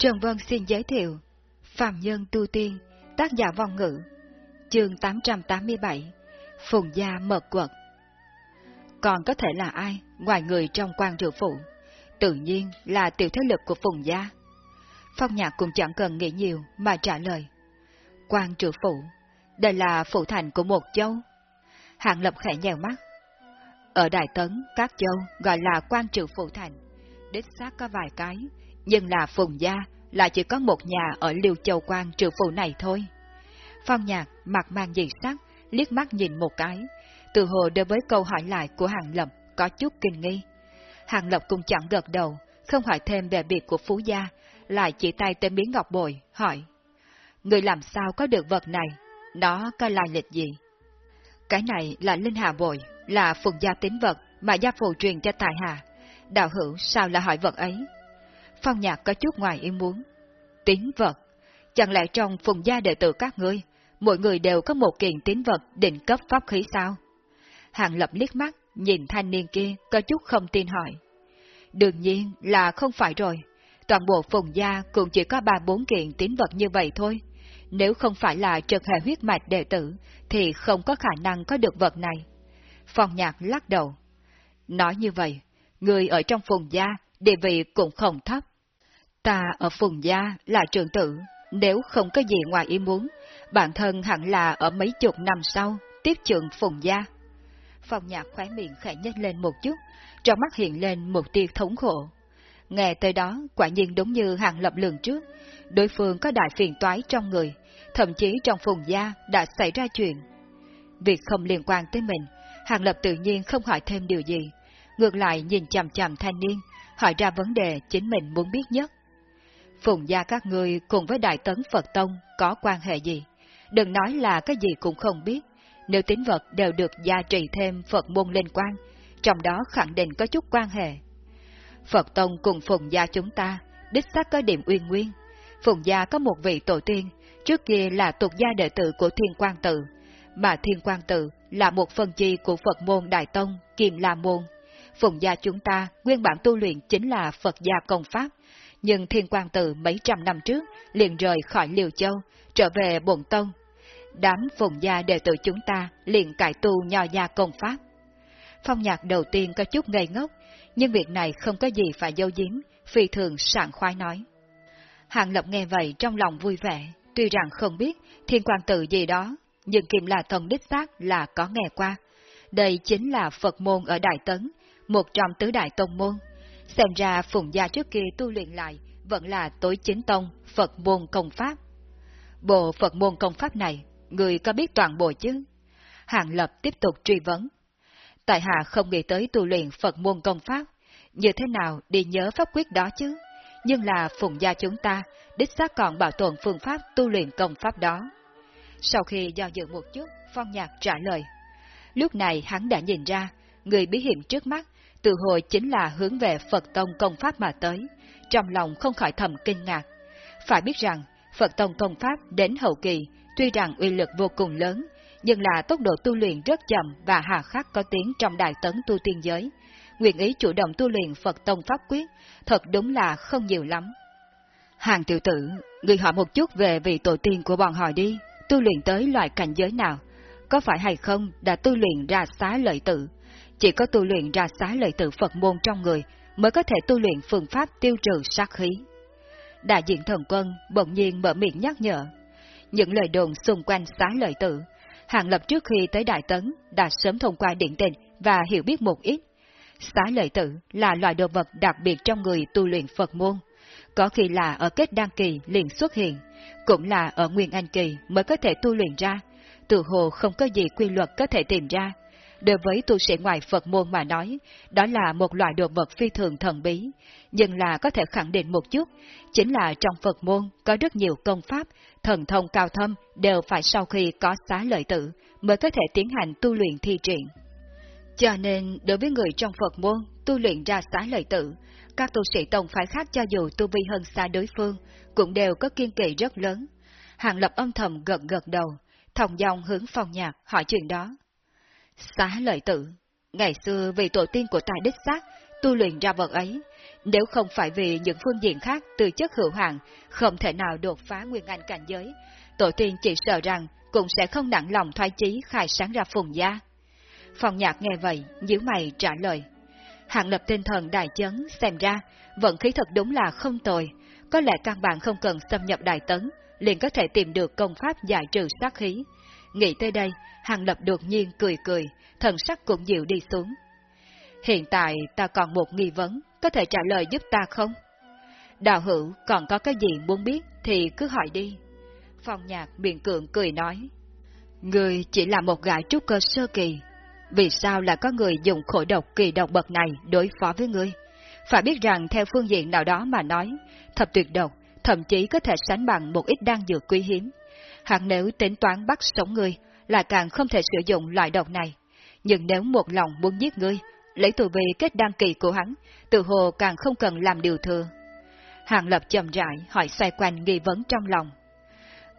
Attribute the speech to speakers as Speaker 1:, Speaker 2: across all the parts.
Speaker 1: Trần Vân xin giới thiệu Phạm Nhân Tu Tiên, tác giả vong ngữ, chương 887, Phùng Gia Mật Quật. Còn có thể là ai ngoài người trong quan rượu phụ? Tự nhiên là tiểu thế lực của Phùng Gia. Phong Nhạc cũng chẳng cần nghĩ nhiều mà trả lời. Quan trừ phụ, đây là phụ thành của một châu. Hạng Lập khẽ nhèo mắt. Ở Đại Tấn, các châu gọi là quan trừ phụ thành. Đích xác có vài cái, nhưng là Phùng Gia là chỉ có một nhà ở Liêu Châu quan trừ phụ này thôi. Phong Nhạc mặt mang dị sắc, liếc mắt nhìn một cái, từ hồ đối với câu hỏi lại của Hàng Lập có chút kinh nghi. Hàng Lập cũng chẳng gật đầu, không hỏi thêm về việc của Phú Gia, lại chỉ tay tên miếng ngọc bồi, hỏi. Người làm sao có được vật này? Nó có lai lịch gì? Cái này là linh hà bội, là phùng gia tín vật mà gia phụ truyền cho tài hà. Đạo hữu sao là hỏi vật ấy? Phong nhạc có chút ngoài ý muốn. Tín vật? Chẳng lẽ trong phùng gia đệ tử các ngươi, mỗi người đều có một kiện tín vật định cấp pháp khí sao? Hàng lập liếc mắt, nhìn thanh niên kia có chút không tin hỏi. Đương nhiên là không phải rồi. Toàn bộ phùng gia cũng chỉ có ba bốn kiện tín vật như vậy thôi. Nếu không phải là trực hệ huyết mạch đệ tử, thì không có khả năng có được vật này. Phong nhạc lắc đầu. Nói như vậy, người ở trong phùng gia, địa vị cũng không thấp. Ta ở phùng gia là trường tử, nếu không có gì ngoài ý muốn, bản thân hẳn là ở mấy chục năm sau, tiếp trưởng phùng gia. Phong nhạc khóe miệng khẽ nhếch lên một chút, trong mắt hiện lên một tia thống khổ. Nghe tới đó, quả nhiên đúng như hàng lập lường trước, đối phương có đại phiền toái trong người, thậm chí trong phùng gia đã xảy ra chuyện. Việc không liên quan tới mình, hàng lập tự nhiên không hỏi thêm điều gì, ngược lại nhìn chằm chằm thanh niên, hỏi ra vấn đề chính mình muốn biết nhất. Phùng gia các ngươi cùng với Đại Tấn Phật Tông có quan hệ gì? Đừng nói là cái gì cũng không biết, nếu tín vật đều được gia trì thêm Phật môn liên quan, trong đó khẳng định có chút quan hệ. Phật Tông cùng Phùng gia chúng ta, đích xác có điểm uyên nguyên. Phùng gia có một vị tổ tiên, trước kia là tục gia đệ tử của Thiên Quang Tự, mà Thiên Quang Tự là một phần chi của Phật môn Đại Tông, Kiềm La Môn. Phùng gia chúng ta nguyên bản tu luyện chính là Phật gia công pháp, nhưng Thiên quan Tự mấy trăm năm trước liền rời khỏi Liều Châu, trở về Bồn Tông. Đám Phùng gia đệ tử chúng ta liền cải tu nho gia công pháp. Phong nhạc đầu tiên có chút ngây ngốc, nhưng việc này không có gì phải dâu giếm, phi thường sảng khoái nói. Hàng Lập nghe vậy trong lòng vui vẻ, tuy rằng không biết thiên quan tự gì đó, nhưng kiềm là thần đích xác là có nghe qua. Đây chính là Phật môn ở Đại Tấn, một trong tứ đại tông môn. Xem ra phùng gia trước kia tu luyện lại vẫn là tối chính tông Phật môn công pháp. Bộ Phật môn công pháp này, người có biết toàn bộ chứ? Hàng Lập tiếp tục truy vấn. Tại hạ không nghĩ tới tu luyện Phật môn công pháp, như thế nào đi nhớ pháp quyết đó chứ? Nhưng là phùng gia chúng ta, đích xác còn bảo tồn phương pháp tu luyện công pháp đó. Sau khi do dự một chút, Phong Nhạc trả lời. Lúc này hắn đã nhìn ra, người bí hiểm trước mắt, từ hồi chính là hướng về Phật Tông công pháp mà tới, trong lòng không khỏi thầm kinh ngạc. Phải biết rằng, Phật Tông công pháp đến hậu kỳ, tuy rằng uy lực vô cùng lớn, nhưng là tốc độ tu luyện rất chậm và hà khắc có tiếng trong đại tấn tu tiên giới. Nguyện ý chủ động tu luyện Phật Tông Pháp Quyết, thật đúng là không nhiều lắm. Hàng tiểu tử, người hỏi một chút về vị tổ tiên của bọn họ đi, tu luyện tới loại cảnh giới nào, có phải hay không đã tu luyện ra xá lợi tự. Chỉ có tu luyện ra xá lợi tự Phật môn trong người mới có thể tu luyện phương pháp tiêu trừ sát khí. Đại diện thần quân bỗng nhiên mở miệng nhắc nhở. Những lời đồn xung quanh xá lợi tự, Hàng Lập trước khi tới Đại Tấn đã sớm thông qua điện tình và hiểu biết một ít. Xá lợi tử là loại đồ vật đặc biệt trong người tu luyện Phật môn. Có khi là ở kết đăng kỳ liền xuất hiện, cũng là ở nguyên anh kỳ mới có thể tu luyện ra. tự hồ không có gì quy luật có thể tìm ra. Đối với tu sĩ ngoài Phật môn mà nói, đó là một loại đồ vật phi thường thần bí, nhưng là có thể khẳng định một chút, chính là trong Phật môn có rất nhiều công pháp, thần thông cao thâm đều phải sau khi có xá lợi tử mới có thể tiến hành tu luyện thi triển. Cho nên, đối với người trong Phật môn, tu luyện ra xá lợi tử, các tu sĩ tông phái khác cho dù tu vi hơn xa đối phương, cũng đều có kiên kỵ rất lớn. Hàng lập âm thầm gật gật đầu, thòng dòng hướng phòng nhạc hỏi chuyện đó. Xá lợi tự ngày xưa vì tổ tiên của tài đích xác, tu luyện ra vật ấy. Nếu không phải vì những phương diện khác từ chất hữu hạn, không thể nào đột phá nguyên anh cảnh giới, tổ tiên chỉ sợ rằng cũng sẽ không nặng lòng thoái chí khai sáng ra phùng gia. Phòng nhạc nghe vậy, nhíu mày trả lời. Hạng lập tinh thần đại chấn, xem ra, vận khí thật đúng là không tồi, có lẽ căn bản không cần xâm nhập đại tấn, liền có thể tìm được công pháp giải trừ sát khí. Nghĩ tới đây, Hàng Lập đột nhiên cười cười, thần sắc cũng dịu đi xuống. Hiện tại ta còn một nghi vấn, có thể trả lời giúp ta không? Đạo hữu còn có cái gì muốn biết thì cứ hỏi đi. Phong nhạc miệng cường cười nói. Người chỉ là một gã trúc cơ sơ kỳ. Vì sao lại có người dùng khổ độc kỳ độc bậc này đối phó với ngươi? Phải biết rằng theo phương diện nào đó mà nói, thập tuyệt độc thậm chí có thể sánh bằng một ít đan dược quý hiếm. Hẳn nếu tính toán bắt sống ngươi, lại càng không thể sử dụng loại độc này. Nhưng nếu một lòng muốn giết ngươi, lấy tù vi kết đăng kỳ của hắn, tự hồ càng không cần làm điều thừa. Hàng Lập chậm rãi hỏi xoay quanh nghi vấn trong lòng.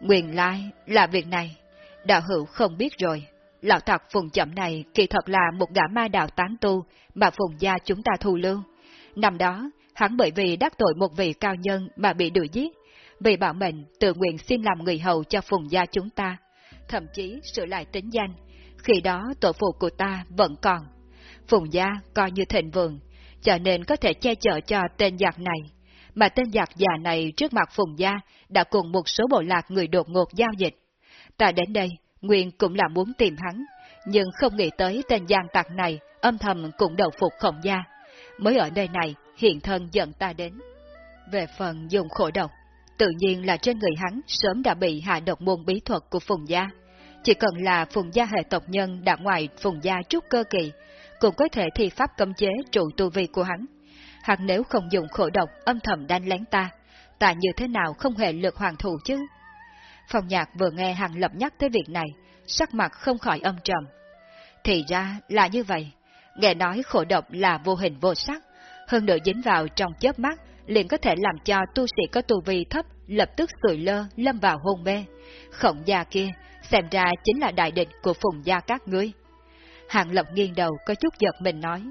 Speaker 1: Nguyên lai là việc này, đạo hữu không biết rồi. Lão thật phùng chậm này kỳ thật là một gã ma đạo tán tu mà phùng gia chúng ta thu lưu. Năm đó, hắn bởi vì đắc tội một vị cao nhân mà bị đuổi giết, vì bảo mệnh tự nguyện xin làm người hầu cho phùng gia chúng ta, thậm chí sửa lại tính danh, khi đó tổ phụ của ta vẫn còn. Phùng gia coi như thịnh vượng, cho nên có thể che chở cho tên giặc này. Mà tên giặc già này trước mặt Phùng gia đã cùng một số bộ lạc người đột ngột giao dịch. Ta đến đây, Nguyên cũng là muốn tìm hắn, nhưng không nghĩ tới tên gian tặc này âm thầm cũng đầu phục khổng gia. Mới ở nơi này hiện thân dẫn ta đến. Về phần dùng khổ độc, tự nhiên là trên người hắn sớm đã bị hạ độc môn bí thuật của Phùng Gia. Chỉ cần là Phùng Gia hệ tộc nhân đã ngoài Phùng Gia trúc cơ kỳ, cũng có thể thi pháp cấm chế trụ tu vi của hắn. Hoặc nếu không dùng khổ độc âm thầm đánh lén ta, ta như thế nào không hề lược hoàng thủ chứ? Phòng nhạc vừa nghe Hàng Lập nhắc tới việc này, sắc mặt không khỏi âm trầm. Thì ra là như vậy, nghe nói khổ độc là vô hình vô sắc, hơn nữa dính vào trong chớp mắt, liền có thể làm cho tu sĩ có tu vi thấp lập tức sụi lơ, lâm vào hôn mê. Khổng gia kia, xem ra chính là đại địch của phùng gia các ngươi. Hạng lộc nghiêng đầu có chút giật mình nói.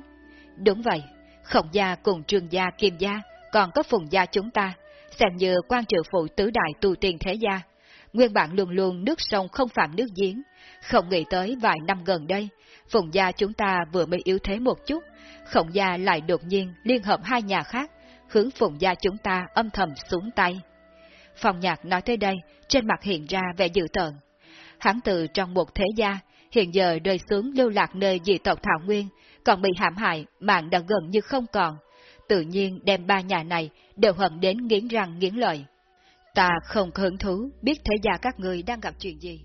Speaker 1: Đúng vậy, khổng gia cùng trương gia kim gia, còn có phùng gia chúng ta, xem như quan triệu phụ tứ đại tu tiền thế gia. Nguyên bản luôn luôn nước sông không phạm nước giếng, không nghĩ tới vài năm gần đây, phùng gia chúng ta vừa mới yếu thế một chút, khổng gia lại đột nhiên liên hợp hai nhà khác, hướng phùng gia chúng ta âm thầm xuống tay. Phòng nhạc nói tới đây, trên mặt hiện ra vẻ dự tợn. Hắn từ trong một thế gia, hiện giờ rơi xuống lưu lạc nơi dị tộc Thảo Nguyên, còn bị hãm hại, mạng đã gần như không còn. Tự nhiên đem ba nhà này đều hận đến nghiến răng nghiến lợi. Ta không hứng thú biết thế gia các ngươi đang gặp chuyện gì,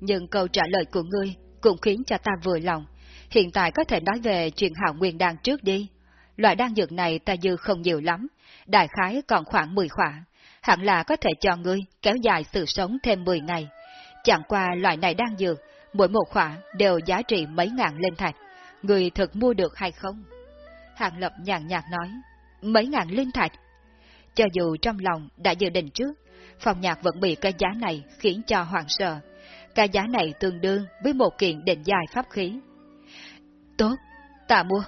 Speaker 1: nhưng câu trả lời của ngươi cũng khiến cho ta vừa lòng. Hiện tại có thể nói về chuyện hảo nguyên đan trước đi. Loại đan dược này ta dư không nhiều lắm, đại khái còn khoảng 10 khỏa. Hẳn là có thể cho ngươi kéo dài sự sống thêm 10 ngày. Chẳng qua loại này đan dược, mỗi một khỏa đều giá trị mấy ngàn lên thạch. Người thực mua được hay không? Hàng Lập nhàn nhạt nói, mấy ngàn linh thạch. Cho dù trong lòng đã dự định trước, phòng nhạc vẫn bị cái giá này khiến cho hoảng sợ. Cái giá này tương đương với một kiện định dài pháp khí. Tốt, ta mua.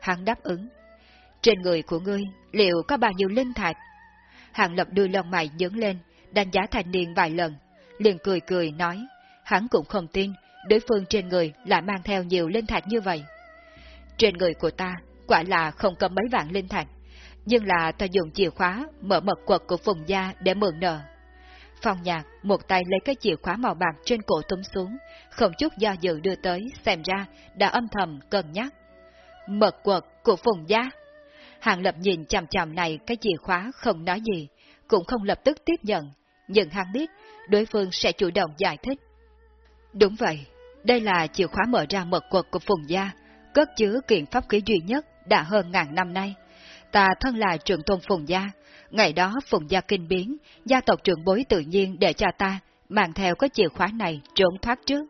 Speaker 1: Hắn đáp ứng. Trên người của ngươi, liệu có bao nhiêu linh thạch? Hàng lập đưa lông mày nhướng lên, đánh giá thanh niên vài lần, liền cười cười nói, hắn cũng không tin đối phương trên người lại mang theo nhiều linh thạch như vậy. Trên người của ta, quả là không có mấy vạn linh thạch, nhưng là ta dùng chìa khóa mở mật quật của phùng gia để mượn nợ. Phong nhạc một tay lấy cái chìa khóa màu bạc trên cổ túm xuống, không chút do dự đưa tới, xem ra đã âm thầm cân nhắc. Mật quật của Phùng Gia Hàng Lập nhìn chằm chằm này cái chìa khóa không nói gì, cũng không lập tức tiếp nhận, nhưng hắn biết đối phương sẽ chủ động giải thích. Đúng vậy, đây là chìa khóa mở ra mật quật của Phùng Gia, cất chứa kiện pháp khí duy nhất đã hơn ngàn năm nay. Ta thân là trưởng tôn Phùng Gia, Ngày đó Phùng Gia kinh biến, gia tộc trưởng bối tự nhiên để cho ta mang theo cái chìa khóa này trốn thoát trước.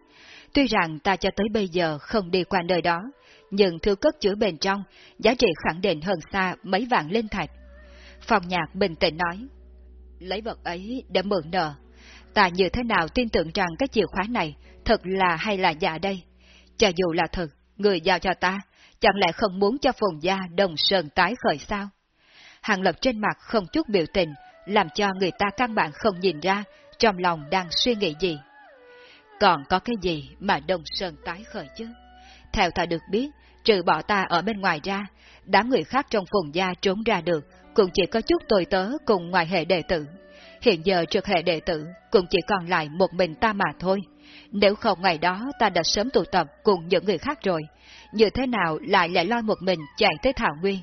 Speaker 1: Tuy rằng ta cho tới bây giờ không đi qua nơi đó, nhưng thư cất chứa bên trong, giá trị khẳng định hơn xa mấy vạn linh thạch. Phòng nhạc bình tĩnh nói, lấy vật ấy để mượn nợ. Ta như thế nào tin tưởng rằng cái chìa khóa này thật là hay là giả đây? Cho dù là thật, người giao cho ta, chẳng lẽ không muốn cho phồn gia đồng sơn tái khởi sao? Hàng lập trên mặt không chút biểu tình, làm cho người ta căn bản không nhìn ra trong lòng đang suy nghĩ gì. Còn có cái gì mà đồng sơn tái khởi chứ? Theo ta được biết, trừ bỏ ta ở bên ngoài ra, đám người khác trong phùng gia trốn ra được, cũng chỉ có chút tồi tớ cùng ngoài hệ đệ tử. Hiện giờ trực hệ đệ tử cũng chỉ còn lại một mình ta mà thôi. Nếu không ngày đó ta đã sớm tụ tập cùng những người khác rồi, như thế nào lại lại loi một mình chạy tới Thảo Nguyên?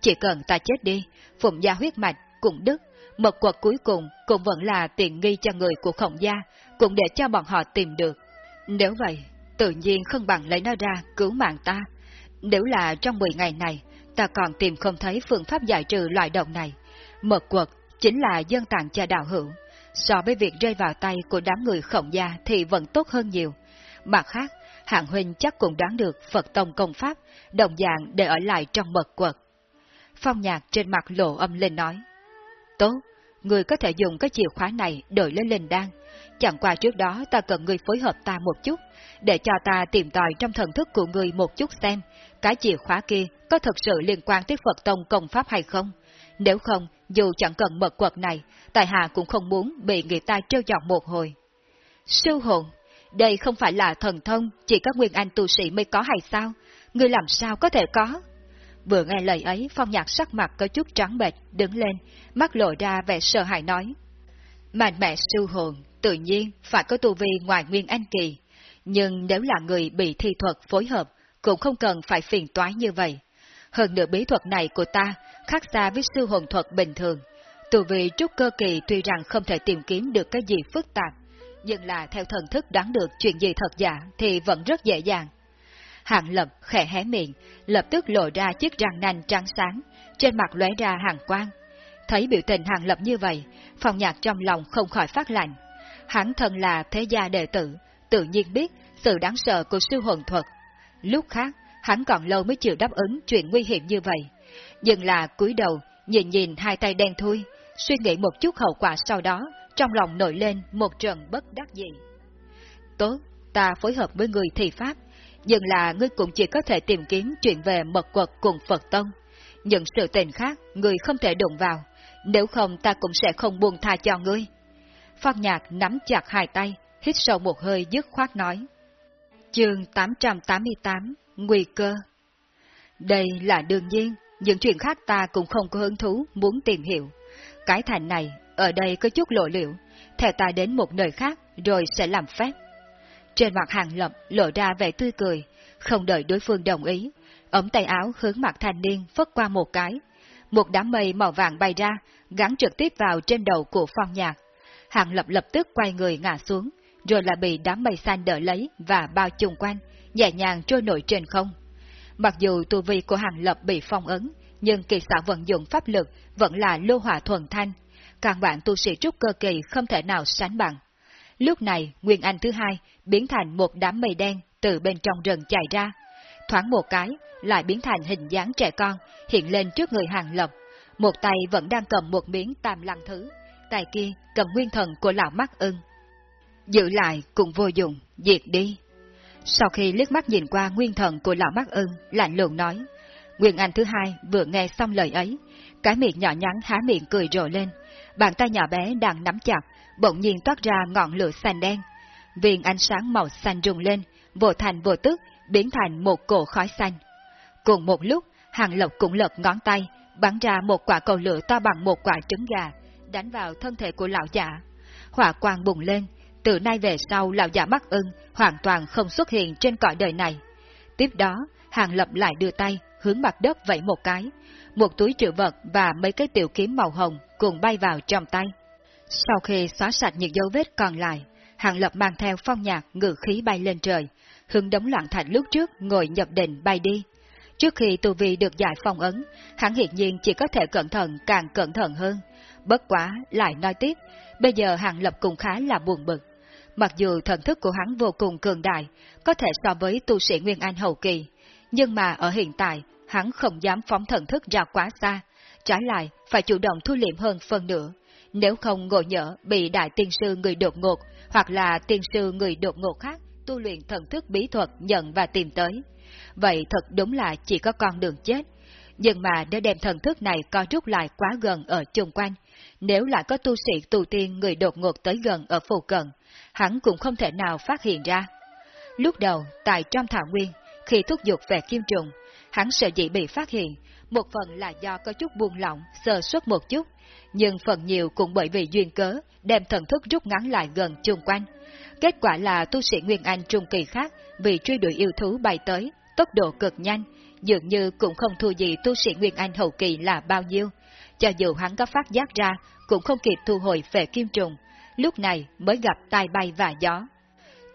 Speaker 1: Chỉ cần ta chết đi, phùng gia huyết mạch cũng đức, mật quật cuối cùng cũng vẫn là tiện nghi cho người của khổng gia, cũng để cho bọn họ tìm được. Nếu vậy, tự nhiên không bằng lấy nó ra cứu mạng ta. Nếu là trong 10 ngày này, ta còn tìm không thấy phương pháp giải trừ loại động này. Mật quật chính là dân tặng cho đạo hữu. So với việc rơi vào tay của đám người khổng gia thì vẫn tốt hơn nhiều. Mặt khác, hạng huynh chắc cũng đoán được Phật Tông công pháp, đồng dạng để ở lại trong mật quật. Phong nhạc trên mặt lộ âm lên nói. Tốt, người có thể dùng cái chìa khóa này đổi lên linh đan. Chẳng qua trước đó ta cần người phối hợp ta một chút, để cho ta tìm tòi trong thần thức của người một chút xem, cái chìa khóa kia có thực sự liên quan tới Phật Tông công pháp hay không. Nếu không, dù chẳng cần mật quật này, tại hạ cũng không muốn bị người ta trêu chọc một hồi. Sư hồn, đây không phải là thần thông, chỉ có nguyên anh tu sĩ mới có hay sao? Ngươi làm sao có thể có? Vừa nghe lời ấy, phong nhạc sắc mặt có chút trắng bệch, đứng lên, mắt lộ ra vẻ sợ hãi nói. Mạnh mẹ sư hồn, tự nhiên phải có tu vi ngoài nguyên anh kỳ, nhưng nếu là người bị thi thuật phối hợp, cũng không cần phải phiền toái như vậy. Hơn nữa bí thuật này của ta khác xa với sư hồn thuật bình thường. từ vì trúc cơ kỳ tuy rằng không thể tìm kiếm được cái gì phức tạp, nhưng là theo thần thức đoán được chuyện gì thật giả thì vẫn rất dễ dàng. Hạng lập khẽ hé miệng, lập tức lộ ra chiếc răng nanh trắng sáng, trên mặt lóe ra hàng quang. Thấy biểu tình hàng lập như vậy, phòng nhạc trong lòng không khỏi phát lạnh. Hắn thân là thế gia đệ tử, tự nhiên biết sự đáng sợ của sư hồn thuật. Lúc khác, hắn còn lâu mới chịu đáp ứng chuyện nguy hiểm như vậy. Nhưng là cúi đầu, nhìn nhìn hai tay đen thui, suy nghĩ một chút hậu quả sau đó, trong lòng nổi lên một trận bất đắc dĩ. Tốt, ta phối hợp với người thị pháp, nhưng là ngươi cũng chỉ có thể tìm kiếm chuyện về mật quật cùng Phật Tông. Những sự tình khác, ngươi không thể đụng vào, nếu không ta cũng sẽ không buông tha cho ngươi. Phát nhạc nắm chặt hai tay, hít sâu một hơi dứt khoát nói. Chương 888 Nguy cơ Đây là đương nhiên, những chuyện khác ta cũng không có hứng thú muốn tìm hiểu. Cái thành này, ở đây có chút lộ liễu, theo ta đến một nơi khác rồi sẽ làm phép. Trên mặt hàng lập lộ ra vẻ tươi cười, không đợi đối phương đồng ý, ống tay áo hướng mặt thanh niên phất qua một cái. Một đám mây màu vàng bay ra, gắn trực tiếp vào trên đầu của phong nhạc. Hàng lập lập tức quay người ngã xuống, rồi là bị đám mây xanh đỡ lấy và bao chung quanh, nhẹ nhàng trôi nổi trên không. Mặc dù tu vi của hàng lập bị phong ấn, nhưng kỳ xã vận dụng pháp lực vẫn là lô hỏa thuần thanh, càng bạn tu sĩ trúc cơ kỳ không thể nào sánh bằng. Lúc này, Nguyên Anh thứ hai biến thành một đám mây đen từ bên trong rừng chạy ra. Thoáng một cái, lại biến thành hình dáng trẻ con, hiện lên trước người hàng lập. Một tay vẫn đang cầm một miếng tam lăng thứ, tay kia cầm nguyên thần của lão mắt ưng. Giữ lại cũng vô dụng, diệt đi. Sau khi liếc mắt nhìn qua nguyên thần của lão mắt ưng, lạnh lùng nói. Nguyên Anh thứ hai vừa nghe xong lời ấy, cái miệng nhỏ nhắn há miệng cười rộ lên, bàn tay nhỏ bé đang nắm chặt, bỗng nhiên toát ra ngọn lửa xanh đen. Viên ánh sáng màu xanh rung lên, vô thành vô tức, biến thành một cổ khói xanh. Cùng một lúc, Hàng Lộc cũng lật ngón tay, bắn ra một quả cầu lửa to bằng một quả trứng gà, đánh vào thân thể của lão giả. Hỏa quang bùng lên, từ nay về sau lão giả mắt ưng hoàn toàn không xuất hiện trên cõi đời này. Tiếp đó, Hàng Lập lại đưa tay, hướng mặt đất vẫy một cái, một túi trữ vật và mấy cái tiểu kiếm màu hồng cùng bay vào trong tay. Sau khi xóa sạch những dấu vết còn lại, Hàng Lập mang theo phong nhạc ngự khí bay lên trời, hướng đống loạn thạch lúc trước ngồi nhập định bay đi. Trước khi tu vi được giải phong ấn, hắn hiện nhiên chỉ có thể cẩn thận càng cẩn thận hơn. Bất quá, lại nói tiếp, bây giờ Hàng Lập cũng khá là buồn bực. Mặc dù thần thức của hắn vô cùng cường đại, có thể so với tu sĩ Nguyên Anh hậu kỳ, nhưng mà ở hiện tại, hắn không dám phóng thần thức ra quá xa, trái lại phải chủ động thu liệm hơn phần nữa. Nếu không ngộ nhỡ bị đại tiên sư người đột ngột, hoặc là tiên sư người đột ngột khác tu luyện thần thức bí thuật nhận và tìm tới. vậy thật đúng là chỉ có con đường chết. Nhưng mà để đem thần thức này co rút lại quá gần ở chung quanh, nếu lại có tu sĩ tu tiên người đột ngột tới gần ở phù cận, hắn cũng không thể nào phát hiện ra. Lúc đầu, tại trong thảo nguyên, khi thúc giục về kim trùng, hắn sợ dĩ bị phát hiện, một phần là do có chút buông lỏng, sơ suất một chút, nhưng phần nhiều cũng bởi vì duyên cớ, đem thần thức rút ngắn lại gần chung quanh. Kết quả là tu sĩ Nguyên Anh trung kỳ khác vì truy đuổi yêu thú bay tới, tốc độ cực nhanh, dường như cũng không thua gì tu sĩ Nguyên Anh hậu kỳ là bao nhiêu. Cho dù hắn có phát giác ra, cũng không kịp thu hồi về kim trùng, lúc này mới gặp tai bay và gió.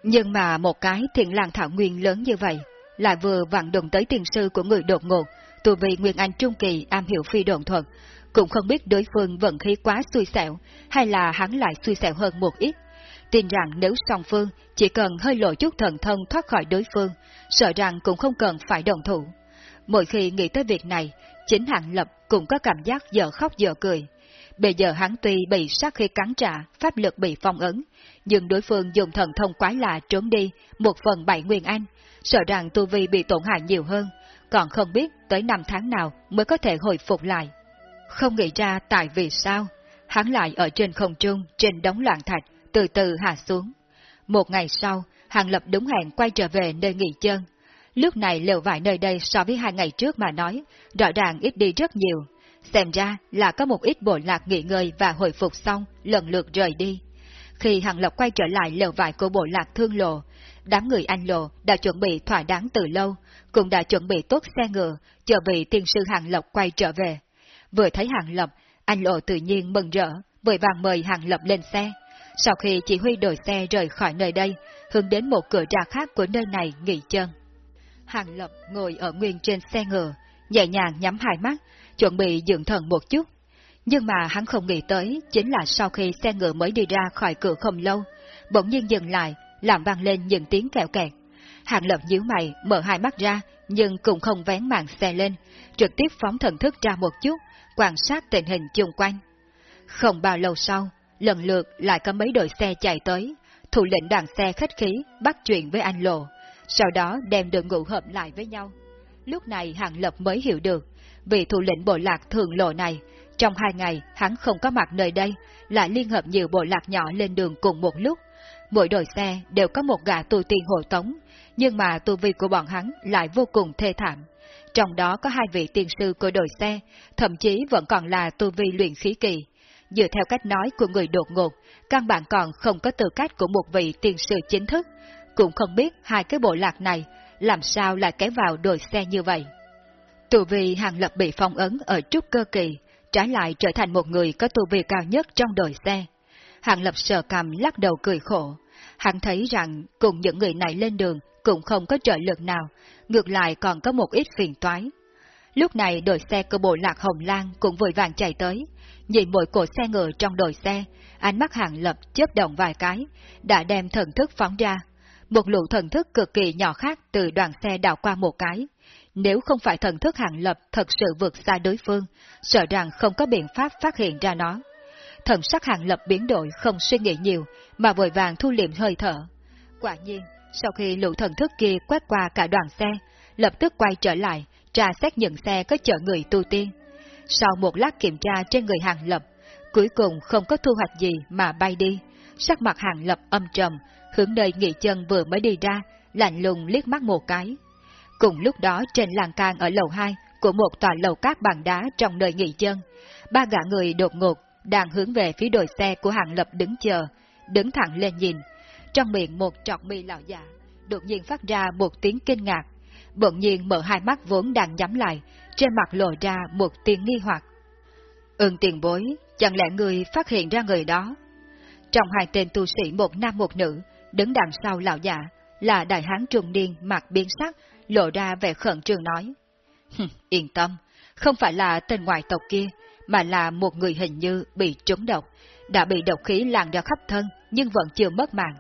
Speaker 1: Nhưng mà một cái thiện làng thảo nguyên lớn như vậy, lại vừa vặn đụng tới tiền sư của người đột ngột, tù vị Nguyên Anh Trung Kỳ am hiểu phi đồn thuật, cũng không biết đối phương vận khí quá xui xẻo, hay là hắn lại xui xẻo hơn một ít. Tin rằng nếu song phương chỉ cần hơi lộ chút thần thông thoát khỏi đối phương, sợ rằng cũng không cần phải đồng thủ. Mỗi khi nghĩ tới việc này, chính Hạng Lập cũng có cảm giác giờ khóc giờ cười. Bây giờ hắn tuy bị sát khi cắn trả, pháp lực bị phong ấn, nhưng đối phương dùng thần thông quái lạ trốn đi một phần bảy nguyên anh, sợ rằng tu vi bị tổn hại nhiều hơn, còn không biết tới năm tháng nào mới có thể hồi phục lại. Không nghĩ ra tại vì sao, hắn lại ở trên không trung, trên đống loạn thạch, từ từ hạ xuống. Một ngày sau, Hàng Lập đúng hẹn quay trở về nơi nghỉ chân. Lúc này lều vải nơi đây so với hai ngày trước mà nói, rõ ràng ít đi rất nhiều. Xem ra là có một ít bộ lạc nghỉ ngơi và hồi phục xong, lần lượt rời đi. Khi Hàng lộc quay trở lại lều vải của bộ lạc thương lộ, đám người anh lộ đã chuẩn bị thỏa đáng từ lâu, cũng đã chuẩn bị tốt xe ngựa, chờ vị tiên sư Hàng lộc quay trở về. Vừa thấy Hàng lộc, anh lộ tự nhiên mừng rỡ, vội vàng mời Hàng lộc lên xe. Sau khi chỉ huy đội xe rời khỏi nơi đây, hướng đến một cửa ra khác của nơi này nghỉ chân. Hàng Lập ngồi ở nguyên trên xe ngựa, nhẹ nhàng nhắm hai mắt, chuẩn bị dưỡng thần một chút. Nhưng mà hắn không nghĩ tới, chính là sau khi xe ngựa mới đi ra khỏi cửa không lâu, bỗng nhiên dừng lại, làm vang lên những tiếng kẹo kẹt. Hàng Lập nhíu mày, mở hai mắt ra, nhưng cũng không vén màn xe lên, trực tiếp phóng thần thức ra một chút, quan sát tình hình chung quanh. Không bao lâu sau, lần lượt lại có mấy đội xe chạy tới, thủ lĩnh đoàn xe khách khí bắt chuyện với anh Lộ, sau đó đem đội ngũ hợp lại với nhau. Lúc này Hàng Lập mới hiểu được, vì thủ lĩnh bộ lạc thường lộ này, trong hai ngày hắn không có mặt nơi đây, lại liên hợp nhiều bộ lạc nhỏ lên đường cùng một lúc. Mỗi đội xe đều có một gã tu tiên hộ tống, nhưng mà tu vi của bọn hắn lại vô cùng thê thảm. Trong đó có hai vị tiên sư của đội xe, thậm chí vẫn còn là tu vi luyện khí kỳ. Dựa theo cách nói của người đột ngột, căn bản còn không có tư cách của một vị tiên sư chính thức. Cũng không biết hai cái bộ lạc này làm sao lại kéo vào đội xe như vậy. Tu vi hàng lập bị phong ấn ở trúc cơ kỳ, trái lại trở thành một người có tu vi cao nhất trong đội xe. Hàng lập sờ cầm lắc đầu cười khổ. Hắn thấy rằng cùng những người này lên đường cũng không có trợ lực nào, ngược lại còn có một ít phiền toái. Lúc này đội xe cơ bộ lạc Hồng Lan cũng vội vàng chạy tới, nhìn mỗi cổ xe ngựa trong đội xe, ánh mắt hàng lập chớp động vài cái, đã đem thần thức phóng ra. Một lũ thần thức cực kỳ nhỏ khác từ đoàn xe đảo qua một cái. Nếu không phải thần thức hàng lập thật sự vượt xa đối phương, sợ rằng không có biện pháp phát hiện ra nó. Thần sắc hàng lập biến đổi không suy nghĩ nhiều, mà vội vàng thu liệm hơi thở. Quả nhiên, sau khi lũ thần thức kia quét qua cả đoàn xe, lập tức quay trở lại, tra xét những xe có chở người tu tiên. Sau một lát kiểm tra trên người hàng lập, cuối cùng không có thu hoạch gì mà bay đi. Sắc mặt hàng lập âm trầm, hướng nơi nghỉ chân vừa mới đi ra, lạnh lùng liếc mắt một cái. Cùng lúc đó trên làng can ở lầu 2 của một tòa lầu cát bằng đá trong nơi nghỉ chân, ba gã người đột ngột đang hướng về phía đồi xe của hàng lập đứng chờ, đứng thẳng lên nhìn. Trong miệng một trọc mi lão già, đột nhiên phát ra một tiếng kinh ngạc. Bỗng nhiên mở hai mắt vốn đang nhắm lại, trên mặt lộ ra một tiếng nghi hoặc. Ưng tiền bối, chẳng lẽ người phát hiện ra người đó? Trong hai tên tu sĩ một nam một nữ, đứng đằng sau lão già, là đại hán trung niên mặt biến sắc, lộ ra vẻ khẩn trương nói. Yên tâm, không phải là tên ngoại tộc kia, mà là một người hình như bị trúng độc, đã bị độc khí lan ra khắp thân nhưng vẫn chưa mất mạng.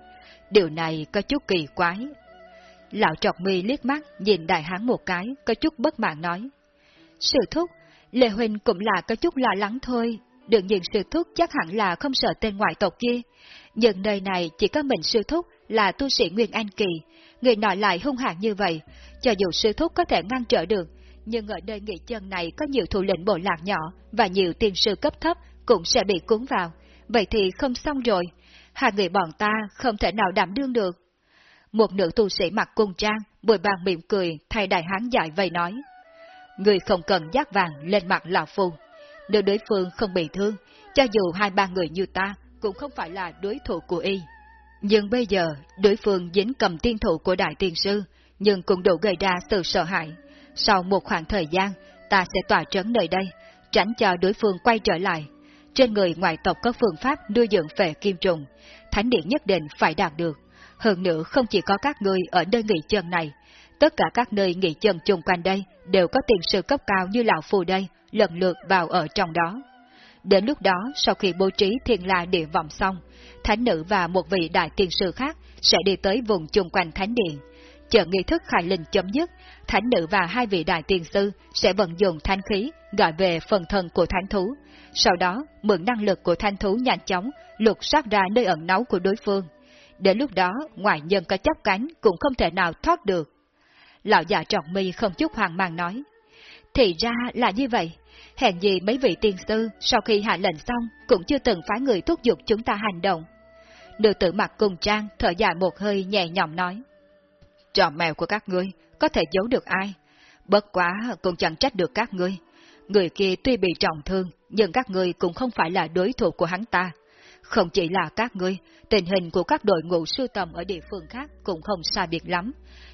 Speaker 1: Điều này có chút kỳ quái. Lão trọc mi liếc mắt nhìn đại hán một cái, có chút bất mãn nói. Sự thúc, Lê Huynh cũng là có chút lo lắng thôi. Đương nhiên sự thúc chắc hẳn là không sợ tên ngoại tộc kia. Nhưng nơi này chỉ có mình sư thúc là tu sĩ Nguyên An Kỳ, người nọ lại hung hãn như vậy, cho dù sư thúc có thể ngăn trở được, nhưng ở nơi nghỉ chân này có nhiều thủ lĩnh bộ lạc nhỏ và nhiều tiên sư cấp thấp cũng sẽ bị cuốn vào, vậy thì không xong rồi, hai người bọn ta không thể nào đảm đương được. Một nữ tu sĩ mặc cung trang, bồi bàn mỉm cười, thay đại hán dạy vầy nói. Người không cần giác vàng lên mặt lão phu. Nếu đối phương không bị thương, cho dù hai ba người như ta cũng không phải là đối thủ của y. Nhưng bây giờ, đối phương dính cầm tiên thủ của đại tiên sư, nhưng cũng đủ gây ra sự sợ hãi. Sau một khoảng thời gian, ta sẽ tỏa trấn nơi đây, tránh cho đối phương quay trở lại. Trên người ngoại tộc có phương pháp nuôi dưỡng về kim trùng, thánh điện nhất định phải đạt được. Hơn nữa không chỉ có các ngươi ở nơi nghỉ chân này, tất cả các nơi nghỉ chân chung quanh đây đều có tiền sư cấp cao như lão phù đây, lần lượt vào ở trong đó. Đến lúc đó, sau khi bố trí thiên la địa vọng xong, thánh nữ và một vị đại tiên sư khác sẽ đi tới vùng chung quanh thánh điện. Chờ nghi thức khai linh chấm dứt, thánh nữ và hai vị đại tiên sư sẽ vận dụng thanh khí gọi về phần thân của thánh thú. Sau đó, mượn năng lực của thanh thú nhanh chóng lục soát ra nơi ẩn náu của đối phương. Đến lúc đó, ngoại nhân có chấp cánh cũng không thể nào thoát được. Lão già trọng mi không chút hoang mang nói. Thì ra là như vậy, hèn gì mấy vị tiên sư sau khi hạ lệnh xong cũng chưa từng phái người thúc giục chúng ta hành động. Nữ tử mặt cùng trang thở dài một hơi nhẹ nhõm nói. Trò mèo của các ngươi có thể giấu được ai? Bất quá cũng chẳng trách được các ngươi. Người kia tuy bị trọng thương, nhưng các ngươi cũng không phải là đối thủ của hắn ta. Không chỉ là các ngươi, tình hình của các đội ngũ sưu tầm ở địa phương khác cũng không xa biệt lắm.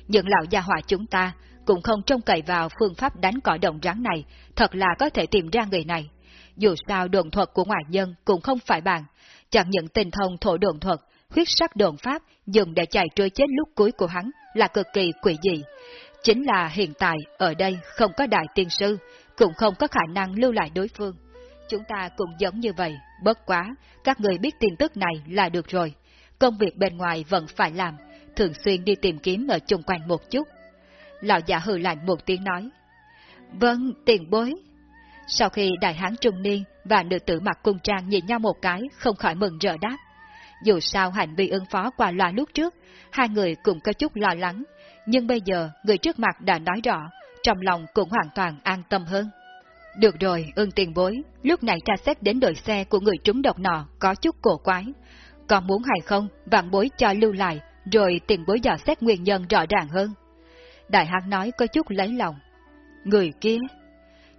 Speaker 1: những lão gia hỏa chúng ta cũng không trông cậy vào phương pháp đánh cỏ động rắn này, thật là có thể tìm ra người này. Dù sao đồn thuật của ngoại nhân cũng không phải bàn, chẳng những tình thông thổ đồn thuật, huyết sắc đồn pháp dùng để chạy trôi chết lúc cuối của hắn là cực kỳ quỷ dị. Chính là hiện tại ở đây không có đại tiên sư, cũng không có khả năng lưu lại đối phương. Chúng ta cũng giống như vậy, bất quá, các người biết tin tức này là được rồi. Công việc bên ngoài vẫn phải làm, thường xuyên đi tìm kiếm ở chung quanh một chút. Lão giả hừ lạnh một tiếng nói. Vâng, tiền bối. Sau khi đại hán trung niên và nữ tử mặc cung trang nhìn nhau một cái, không khỏi mừng rỡ đáp. Dù sao hành vi ứng phó qua loa lúc trước, hai người cũng có chút lo lắng, nhưng bây giờ người trước mặt đã nói rõ, trong lòng cũng hoàn toàn an tâm hơn. Được rồi, ưng tiền bối, lúc này tra xét đến đội xe của người trúng độc nọ có chút cổ quái. Còn muốn hay không, vạn bối cho lưu lại, rồi tiền bối dò xét nguyên nhân rõ ràng hơn. Đại hán nói có chút lấy lòng. Người kia...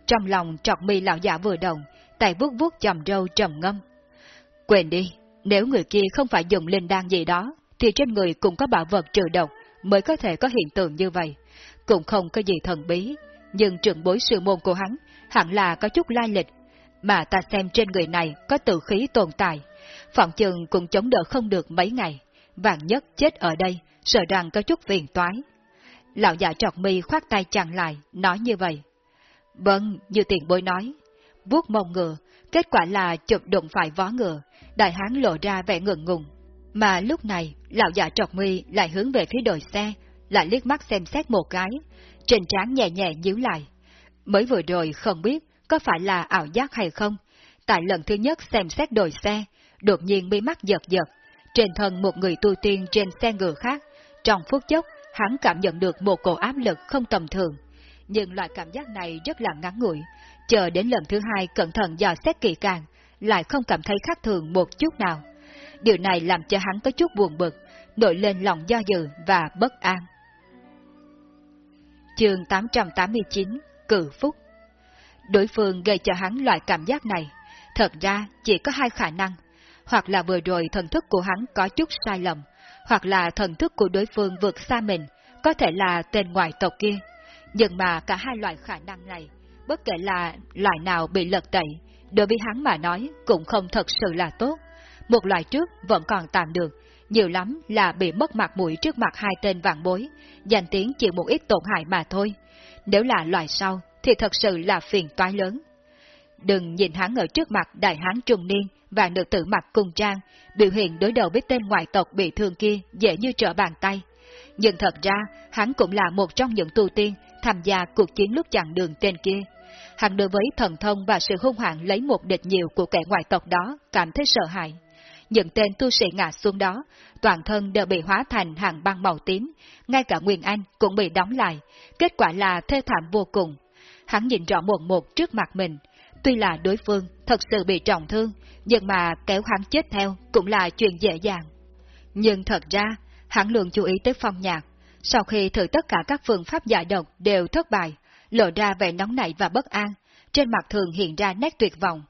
Speaker 1: Trong lòng trọc mi lão giả vừa đồng, tay vuốt vuốt chầm râu trầm ngâm. Quên đi, nếu người kia không phải dùng linh đan gì đó, thì trên người cũng có bảo vật trừ độc, mới có thể có hiện tượng như vậy. Cũng không có gì thần bí, nhưng trưởng bối sư môn của hắn hẳn là có chút lai lịch, mà ta xem trên người này có tự khí tồn tại. Phỏng chừng cũng chống đỡ không được mấy ngày, vạn nhất chết ở đây, sợ rằng có chút phiền toái. Lão già trọc mi khoát tay chặn lại, nói như vậy. Vâng, như tiền bối nói. Vuốt mông ngựa, kết quả là chụp đụng phải vó ngựa, đại hán lộ ra vẻ ngượng ngùng. Mà lúc này, lão già trọc mi lại hướng về phía đội xe, lại liếc mắt xem xét một cái, trên trán nhẹ nhẹ nhíu lại. Mới vừa rồi không biết có phải là ảo giác hay không, tại lần thứ nhất xem xét đội xe, đột nhiên mi mắt giật giật, trên thân một người tu tiên trên xe ngựa khác, trong phút chốc hắn cảm nhận được một cổ áp lực không tầm thường. Nhưng loại cảm giác này rất là ngắn ngủi, chờ đến lần thứ hai cẩn thận dò xét kỳ càng, lại không cảm thấy khác thường một chút nào. Điều này làm cho hắn có chút buồn bực, nổi lên lòng do dự và bất an. Chương 889 Cử Phúc Đối phương gây cho hắn loại cảm giác này, thật ra chỉ có hai khả năng, hoặc là vừa rồi thần thức của hắn có chút sai lầm, hoặc là thần thức của đối phương vượt xa mình, có thể là tên ngoại tộc kia. Nhưng mà cả hai loại khả năng này, bất kể là loại nào bị lật tẩy, đối với hắn mà nói cũng không thật sự là tốt. Một loại trước vẫn còn tạm được, nhiều lắm là bị mất mặt mũi trước mặt hai tên vạn bối, danh tiếng chịu một ít tổn hại mà thôi. Nếu là loại sau, thì thật sự là phiền toái lớn. Đừng nhìn hắn ở trước mặt đại hán trung niên và nữ tử mặc cung trang, biểu hiện đối đầu với tên ngoại tộc bị thương kia dễ như trở bàn tay. Nhưng thật ra, hắn cũng là một trong những tu tiên tham gia cuộc chiến lúc chặn đường tên kia. Hắn đối với thần thông và sự hung hãn lấy một địch nhiều của kẻ ngoại tộc đó cảm thấy sợ hãi. những tên tu sĩ ngã xuống đó, toàn thân đều bị hóa thành hàng băng màu tím, ngay cả Nguyên Anh cũng bị đóng lại, kết quả là thê thảm vô cùng. Hắn nhìn rõ một một trước mặt mình, tuy là đối phương thật sự bị trọng thương, nhưng mà kéo hắn chết theo cũng là chuyện dễ dàng. Nhưng thật ra, hắn luôn chú ý tới phong nhạc, sau khi thử tất cả các phương pháp giải độc đều thất bại, lộ ra vẻ nóng nảy và bất an, trên mặt thường hiện ra nét tuyệt vọng.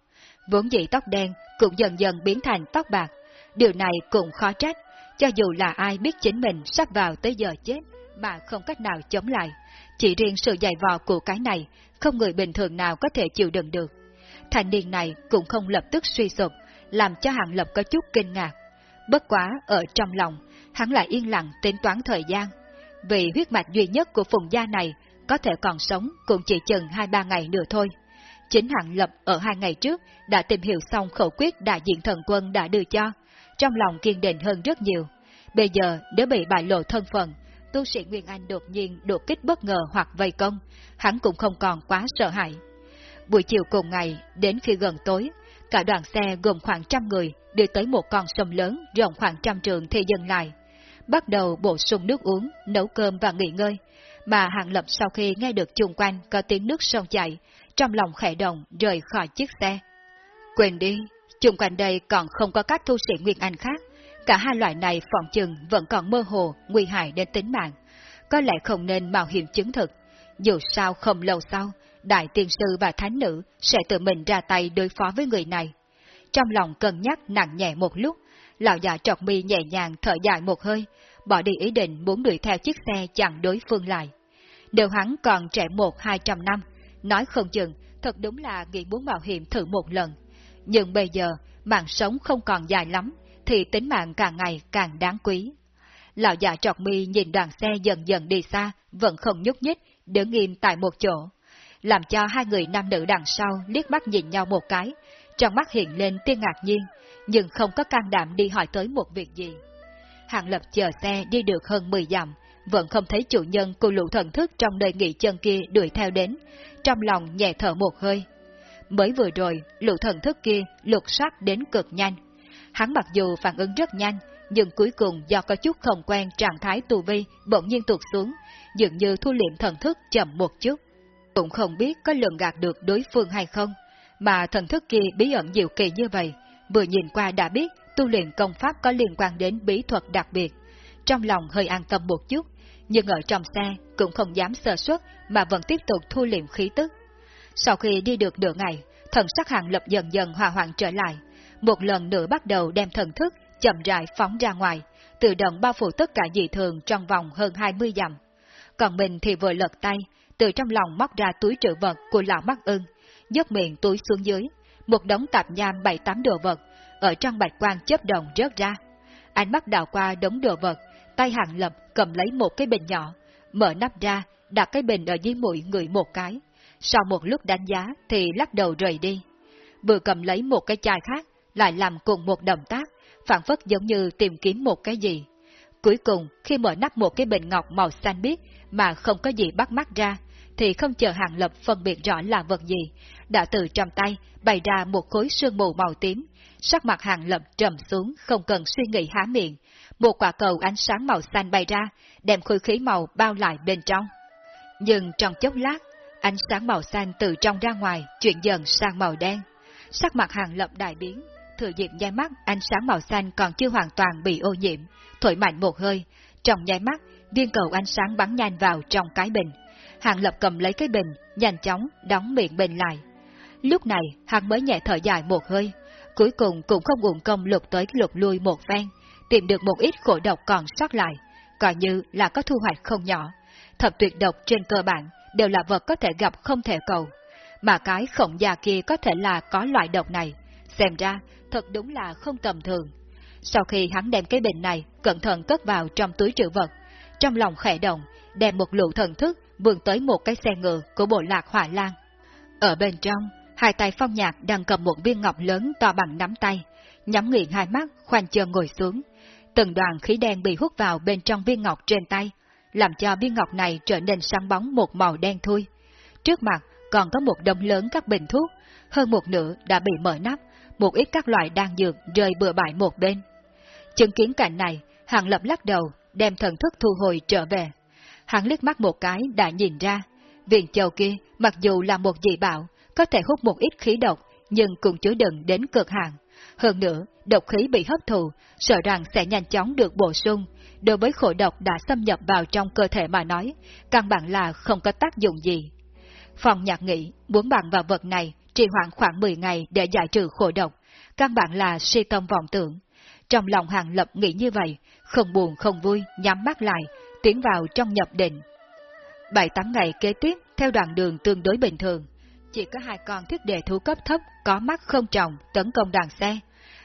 Speaker 1: Vốn dĩ tóc đen cũng dần dần biến thành tóc bạc. Điều này cũng khó trách, cho dù là ai biết chính mình sắp vào tới giờ chết mà không cách nào chống lại. Chỉ riêng sự dày vò của cái này, không người bình thường nào có thể chịu đựng được. Thành niên này cũng không lập tức suy sụp, làm cho Hàng Lập có chút kinh ngạc. Bất quá ở trong lòng, hắn lại yên lặng tính toán thời gian. Vì huyết mạch duy nhất của phùng gia này có thể còn sống cũng chỉ chừng 2-3 ngày nữa thôi. Chính Hạng Lập ở hai ngày trước đã tìm hiểu xong khẩu quyết đại diện thần quân đã đưa cho, trong lòng kiên định hơn rất nhiều. Bây giờ nếu bị bại lộ thân phận, tu sĩ Nguyên Anh đột nhiên đột kích bất ngờ hoặc vây công, hắn cũng không còn quá sợ hãi. Buổi chiều cùng ngày, đến khi gần tối, cả đoàn xe gồm khoảng trăm người đi tới một con sông lớn rộng khoảng trăm trường thì dừng lại. Bắt đầu bổ sung nước uống, nấu cơm và nghỉ ngơi, mà Hàng Lập sau khi nghe được chung quanh có tiếng nước sông chảy, trong lòng khẽ động rời khỏi chiếc xe. Quên đi, chung quanh đây còn không có các thu sĩ Nguyên Anh khác, cả hai loại này phòng chừng vẫn còn mơ hồ, nguy hại đến tính mạng. Có lẽ không nên mạo hiểm chứng thực, dù sao không lâu sau, Đại Tiên Sư và Thánh Nữ sẽ tự mình ra tay đối phó với người này. Trong lòng cân nhắc nặng nhẹ một lúc, lão già trọc mi nhẹ nhàng thở dài một hơi, bỏ đi ý định muốn đuổi theo chiếc xe chặn đối phương lại. Đều hắn còn trẻ một hai trăm năm, nói không chừng, thật đúng là nghĩ muốn mạo hiểm thử một lần. Nhưng bây giờ, mạng sống không còn dài lắm, thì tính mạng càng ngày càng đáng quý. Lão già trọc mi nhìn đoàn xe dần dần đi xa, vẫn không nhúc nhích, đứng im tại một chỗ. Làm cho hai người nam nữ đằng sau liếc mắt nhìn nhau một cái, trong mắt hiện lên tia ngạc nhiên, nhưng không có can đảm đi hỏi tới một việc gì. Hàng lập chờ xe đi được hơn 10 dặm, vẫn không thấy chủ nhân của lũ thần thức trong đời nghỉ chân kia đuổi theo đến, trong lòng nhẹ thở một hơi. Mới vừa rồi, lũ thần thức kia lục soát đến cực nhanh. Hắn mặc dù phản ứng rất nhanh, nhưng cuối cùng do có chút không quen trạng thái tù vi bỗng nhiên tụt xuống, dường như thu liệm thần thức chậm một chút. Cũng không biết có lường gạt được đối phương hay không, mà thần thức kia bí ẩn diệu kỳ như vậy, vừa nhìn qua đã biết tu luyện công pháp có liên quan đến bí thuật đặc biệt. Trong lòng hơi an tâm một chút, nhưng ở trong xe cũng không dám sơ suất mà vẫn tiếp tục thu liệm khí tức. Sau khi đi được nửa ngày, thần sắc hàng lập dần dần hòa hoạn trở lại, một lần nữa bắt đầu đem thần thức chậm rãi phóng ra ngoài, tự động bao phủ tất cả dị thường trong vòng hơn 20 dặm. Còn mình thì vừa lật tay, từ trong lòng móc ra túi trữ vật của lão mắt ưng, dốc miệng túi xuống dưới, một đống tạp nham bảy tám đồ vật, ở trong bạch quang chớp đồng rớt ra. Ánh mắt đào qua đống đồ vật, tay hàng lập cầm lấy một cái bình nhỏ, mở nắp ra, đặt cái bình ở dưới mũi người một cái. Sau một lúc đánh giá thì lắc đầu rời đi. Vừa cầm lấy một cái chai khác, lại làm cùng một động tác, phản phất giống như tìm kiếm một cái gì. Cuối cùng, khi mở nắp một cái bình ngọc màu xanh biếc mà không có gì bắt mắt ra, thì không chờ hàng lập phân biệt rõ là vật gì, đã từ trong tay bày ra một khối sương mù màu tím. Sắc mặt hàng lập trầm xuống, không cần suy nghĩ há miệng. Một quả cầu ánh sáng màu xanh bay ra, đem khối khí màu bao lại bên trong. Nhưng trong chốc lát, ánh sáng màu xanh từ trong ra ngoài chuyển dần sang màu đen. Sắc mặt hàng lập đại biến, thừa dịp nháy mắt ánh sáng màu xanh còn chưa hoàn toàn bị ô nhiễm, thổi mạnh một hơi, trong nháy mắt, viên cầu ánh sáng bắn nhanh vào trong cái bình. Hàng lập cầm lấy cái bình, nhanh chóng đóng miệng bình lại. Lúc này, hắn mới nhẹ thở dài một hơi, cuối cùng cũng không uổng công lục tới lục lui một phen, tìm được một ít khổ độc còn sót lại, coi như là có thu hoạch không nhỏ. Thập tuyệt độc trên cơ bản đều là vật có thể gặp không thể cầu, mà cái khổng già kia có thể là có loại độc này, xem ra thật đúng là không tầm thường. Sau khi hắn đem cái bình này cẩn thận cất vào trong túi trữ vật, trong lòng khẽ động, đem một lũ thần thức vươn tới một cái xe ngựa của bộ lạc hỏa lan. Ở bên trong, hai tay phong nhạc đang cầm một viên ngọc lớn to bằng nắm tay, nhắm nghiền hai mắt, khoanh chân ngồi xuống. Từng đoàn khí đen bị hút vào bên trong viên ngọc trên tay, làm cho viên ngọc này trở nên sáng bóng một màu đen thui. Trước mặt còn có một đống lớn các bình thuốc, hơn một nửa đã bị mở nắp, một ít các loại đan dược rơi bừa bãi một bên. Chứng kiến cảnh này, Hàng Lập lắc đầu, đem thần thức thu hồi trở về. Hắn liếc mắt một cái đã nhìn ra, viện châu kia mặc dù là một dị bảo, có thể hút một ít khí độc, nhưng cũng chứa đựng đến cực hạn. Hơn nữa, độc khí bị hấp thụ, sợ rằng sẽ nhanh chóng được bổ sung. Đối với khổ độc đã xâm nhập vào trong cơ thể mà nói, căn bản là không có tác dụng gì. Phòng nhạc nghĩ, muốn bằng vào vật này, trì hoãn khoảng 10 ngày để giải trừ khổ độc, căn bản là suy tâm vọng tưởng. Trong lòng hàng lập nghĩ như vậy, không buồn không vui, nhắm mắt lại, tiến vào trong nhập định. Bảy tám ngày kế tiếp, theo đoạn đường tương đối bình thường, chỉ có hai con thiết đề thú cấp thấp có mắt không trọng tấn công đoàn xe.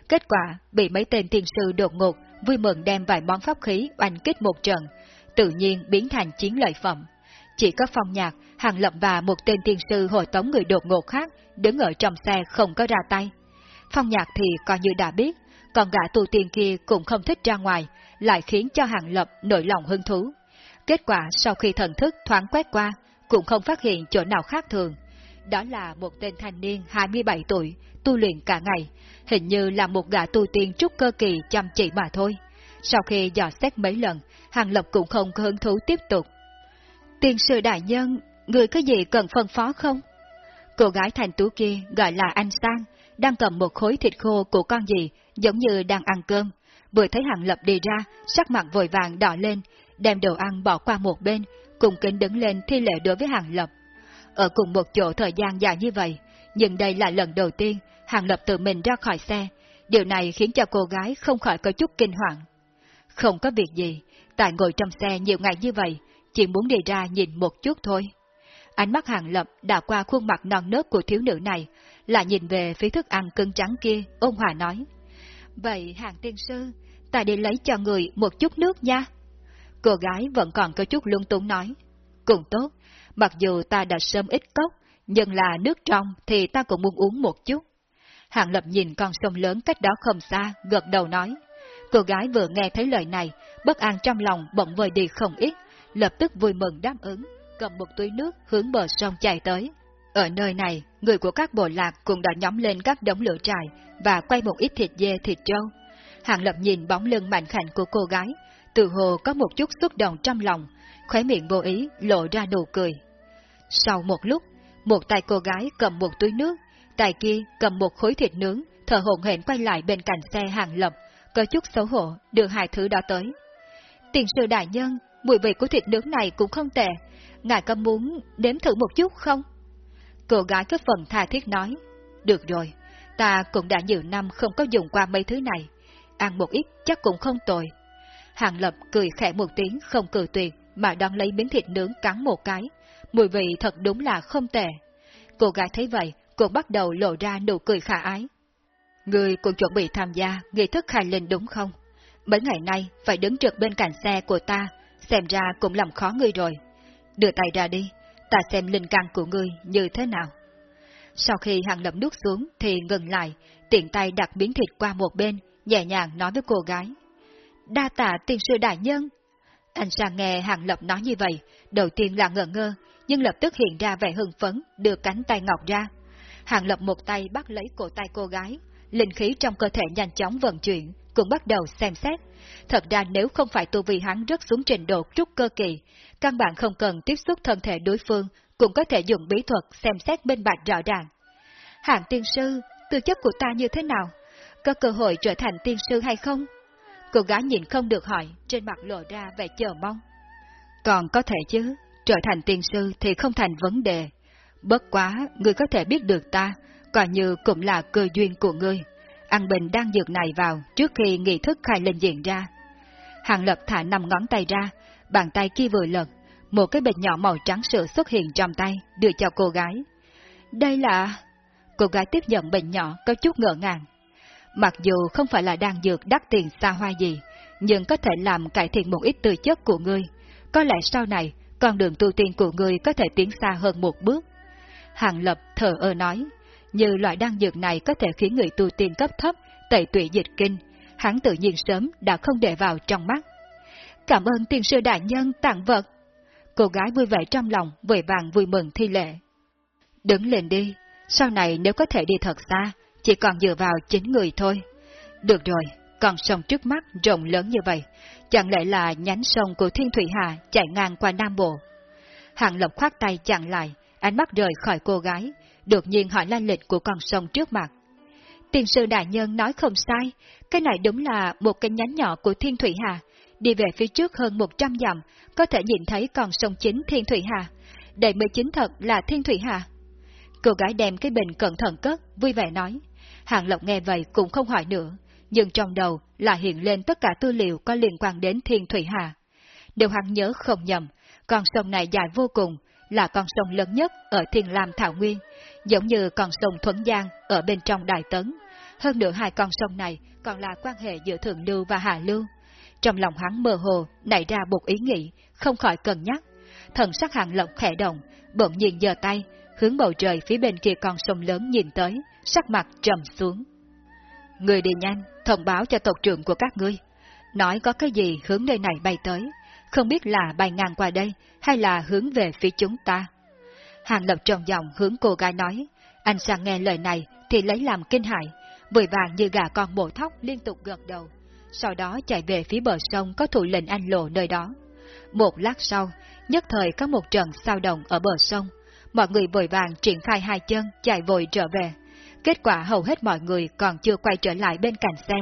Speaker 1: Kết quả bị mấy tên thiên sư đột ngột, vui mừng đem vài món pháp khí oanh kích một trận, tự nhiên biến thành chiến lợi phẩm. Chỉ có phong nhạc, hàng lập và một tên thiên sư hồi tống người đột ngột khác đứng ở trong xe không có ra tay. Phong nhạc thì coi như đã biết, còn gã tu tiên kia cũng không thích ra ngoài, lại khiến cho hàng lập nổi lòng hứng thú. Kết quả sau khi thần thức thoáng quét qua, cũng không phát hiện chỗ nào khác thường. Đó là một tên thanh niên 27 tuổi, tu luyện cả ngày, hình như là một gã tu tiên trúc cơ kỳ chăm chỉ mà thôi. Sau khi dò xét mấy lần, Hàng Lập cũng không có hứng thú tiếp tục. Tiên sư đại nhân, người có gì cần phân phó không? Cô gái thành tú kia gọi là anh Sang, đang cầm một khối thịt khô của con gì, giống như đang ăn cơm. Vừa thấy Hàng Lập đi ra, sắc mặt vội vàng đỏ lên, đem đồ ăn bỏ qua một bên, cùng kính đứng lên thi lệ đối với Hàng Lập. Ở cùng một chỗ thời gian dài như vậy, nhưng đây là lần đầu tiên Hàng Lập tự mình ra khỏi xe, điều này khiến cho cô gái không khỏi có chút kinh hoàng. Không có việc gì, tại ngồi trong xe nhiều ngày như vậy, chỉ muốn đi ra nhìn một chút thôi. Ánh mắt Hàng Lập đã qua khuôn mặt non nớt của thiếu nữ này, lại nhìn về phía thức ăn cưng trắng kia, ôn hòa nói. Vậy Hàng Tiên Sư, ta đi lấy cho người một chút nước nha. Cô gái vẫn còn có chút lung tung nói. Cũng tốt, mặc dù ta đã sớm ít cốc, nhưng là nước trong thì ta cũng muốn uống một chút. Hàng Lập nhìn con sông lớn cách đó không xa, gật đầu nói. Cô gái vừa nghe thấy lời này, bất an trong lòng bỗng vơi đi không ít, lập tức vui mừng đáp ứng, cầm một túi nước hướng bờ sông chạy tới. Ở nơi này, người của các bộ lạc cũng đã nhóm lên các đống lửa trại và quay một ít thịt dê thịt trâu. Hàng Lập nhìn bóng lưng mạnh khảnh của cô gái, từ hồ có một chút xúc động trong lòng, khóe miệng vô ý lộ ra nụ cười. Sau một lúc, một tay cô gái cầm một túi nước, tay kia cầm một khối thịt nướng, thở hổn hển quay lại bên cạnh xe hàng lập, có chút xấu hổ đưa hai thứ đó tới. Tiền sư đại nhân, mùi vị của thịt nướng này cũng không tệ, ngài có muốn nếm thử một chút không? Cô gái có phần tha thiết nói, được rồi, ta cũng đã nhiều năm không có dùng qua mấy thứ này, ăn một ít chắc cũng không tồi. Hàng Lập cười khẽ một tiếng không cười tuyệt, mà đón lấy miếng thịt nướng cắn một cái, mùi vị thật đúng là không tệ. Cô gái thấy vậy, cô bắt đầu lộ ra nụ cười khả ái. Người cũng chuẩn bị tham gia nghi thức khai linh đúng không? Mấy ngày nay phải đứng trực bên cạnh xe của ta, xem ra cũng làm khó người rồi. Đưa tay ra đi, ta xem linh căn của ngươi như thế nào. Sau khi hàng lập nước xuống thì ngừng lại, tiện tay đặt miếng thịt qua một bên, nhẹ nhàng nói với cô gái. Đa tạ tiên sư đại nhân. Anh sang nghe hàng lập nói như vậy, đầu tiên là ngờ ngơ, nhưng lập tức hiện ra vẻ hưng phấn, đưa cánh tay ngọc ra. Hàng lập một tay bắt lấy cổ tay cô gái, linh khí trong cơ thể nhanh chóng vận chuyển, cũng bắt đầu xem xét. Thật ra nếu không phải tu vi hắn rất xuống trình độ trúc cơ kỳ, căn bản không cần tiếp xúc thân thể đối phương, cũng có thể dùng bí thuật xem xét bên bạch rõ ràng. Hạng tiên sư, tư chất của ta như thế nào? Có cơ hội trở thành tiên sư hay không? Cô gái nhìn không được hỏi, trên mặt lộ ra vẻ chờ mong. Còn có thể chứ, trở thành tiên sư thì không thành vấn đề. Bất quá, ngươi có thể biết được ta, coi như cũng là cơ duyên của ngươi. Ăn bình đang dược này vào trước khi nghị thức khai linh diện ra. Hàng lập thả năm ngón tay ra, bàn tay kia vừa lật, một cái bịch nhỏ màu trắng sữa xuất hiện trong tay, đưa cho cô gái. Đây là... Cô gái tiếp nhận bệnh nhỏ có chút ngỡ ngàng. Mặc dù không phải là đan dược đắt tiền xa hoa gì, nhưng có thể làm cải thiện một ít tư chất của ngươi. Có lẽ sau này, con đường tu tiên của ngươi có thể tiến xa hơn một bước. Hàng Lập thở ơ nói, như loại đan dược này có thể khiến người tu tiên cấp thấp tẩy tụy dịch kinh, hắn tự nhiên sớm đã không để vào trong mắt. Cảm ơn tiền sư đại nhân tặng vật. Cô gái vui vẻ trong lòng, vội vàng vui mừng thi lệ. Đứng lên đi, sau này nếu có thể đi thật xa, chỉ còn dựa vào chính người thôi. Được rồi, con sông trước mắt rộng lớn như vậy, chẳng lẽ là nhánh sông của Thiên Thủy Hà chạy ngang qua Nam Bộ? Hàng lộc khoát tay chặn lại, ánh mắt rời khỏi cô gái, đột nhiên hỏi lan lịch của con sông trước mặt. Tiền sư đại nhân nói không sai, cái này đúng là một cái nhánh nhỏ của Thiên Thủy Hà. Đi về phía trước hơn 100 dặm, có thể nhìn thấy con sông chính Thiên Thủy Hà. Đây mới chính thật là Thiên Thủy Hà. Cô gái đem cái bình cẩn thận cất, vui vẻ nói. Hàng Lộc nghe vậy cũng không hỏi nữa, nhưng trong đầu là hiện lên tất cả tư liệu có liên quan đến Thiên Thủy Hà. Điều hắn nhớ không nhầm, con sông này dài vô cùng, là con sông lớn nhất ở Thiên Lam Thảo Nguyên, giống như con sông Thuấn Giang ở bên trong Đại Tấn. Hơn nữa hai con sông này còn là quan hệ giữa Thượng Lưu và Hạ Lưu. Trong lòng hắn mơ hồ nảy ra một ý nghĩ, không khỏi cân nhắc. Thần sắc hàng lộc khẽ động, bỗng nhiên giơ tay, hướng bầu trời phía bên kia con sông lớn nhìn tới, sắc mặt trầm xuống. Người đi nhanh, thông báo cho tộc trưởng của các ngươi. Nói có cái gì hướng nơi này bay tới, không biết là bay ngang qua đây hay là hướng về phía chúng ta. Hàng lập tròn giọng hướng cô gái nói, anh sang nghe lời này thì lấy làm kinh hại, vội vàng như gà con bổ thóc liên tục gật đầu, sau đó chạy về phía bờ sông có thủ lệnh anh lộ nơi đó. Một lát sau, nhất thời có một trận sao động ở bờ sông, mọi người vội vàng triển khai hai chân chạy vội trở về. Kết quả hầu hết mọi người còn chưa quay trở lại bên cạnh xe,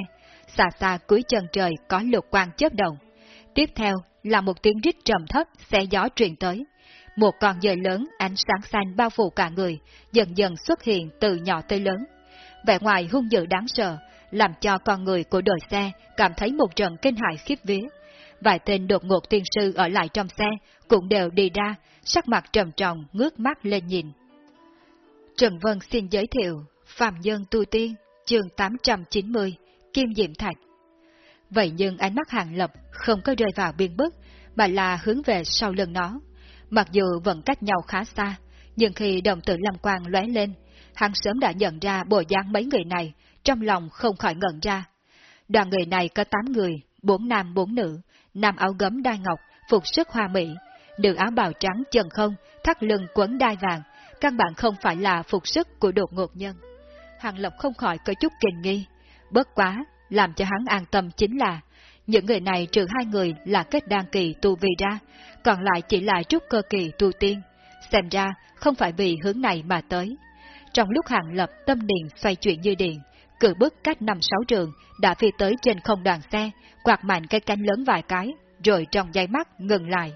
Speaker 1: xa xa cuối chân trời có lục quang chớp động. Tiếp theo là một tiếng rít trầm thấp xe gió truyền tới. Một con dơi lớn ánh sáng xanh bao phủ cả người, dần dần xuất hiện từ nhỏ tới lớn. Vẻ ngoài hung dữ đáng sợ, làm cho con người của đội xe cảm thấy một trận kinh hại khiếp vía. Vài tên đột ngột tiên sư ở lại trong xe cũng đều đi ra, sắc mặt trầm trọng ngước mắt lên nhìn. Trần Vân xin giới thiệu, Phạm Nhân Tu Tiên, chương 890, Kim Diệm Thạch. Vậy nhưng ánh mắt hàng lập không có rơi vào biên bức, mà là hướng về sau lưng nó. Mặc dù vẫn cách nhau khá xa, nhưng khi đồng tử lâm quang lóe lên, hắn sớm đã nhận ra bộ dáng mấy người này, trong lòng không khỏi ngẩn ra. Đoàn người này có 8 người, bốn nam bốn nữ, nam áo gấm đai ngọc, phục sức hoa mỹ, nữ áo bào trắng chân không, thắt lưng quấn đai vàng, căn bản không phải là phục sức của đột ngột nhân. Hàng Lộc không khỏi có chút kinh nghi, bất quá, làm cho hắn an tâm chính là, những người này trừ hai người là kết đan kỳ tu vi ra, còn lại chỉ là trúc cơ kỳ tu tiên, xem ra không phải vì hướng này mà tới. Trong lúc Hàng Lập tâm điện xoay chuyển như điện, cử bước cách năm sáu trường, đã phi tới trên không đoàn xe, quạt mạnh cái cánh lớn vài cái, rồi trong giây mắt ngừng lại.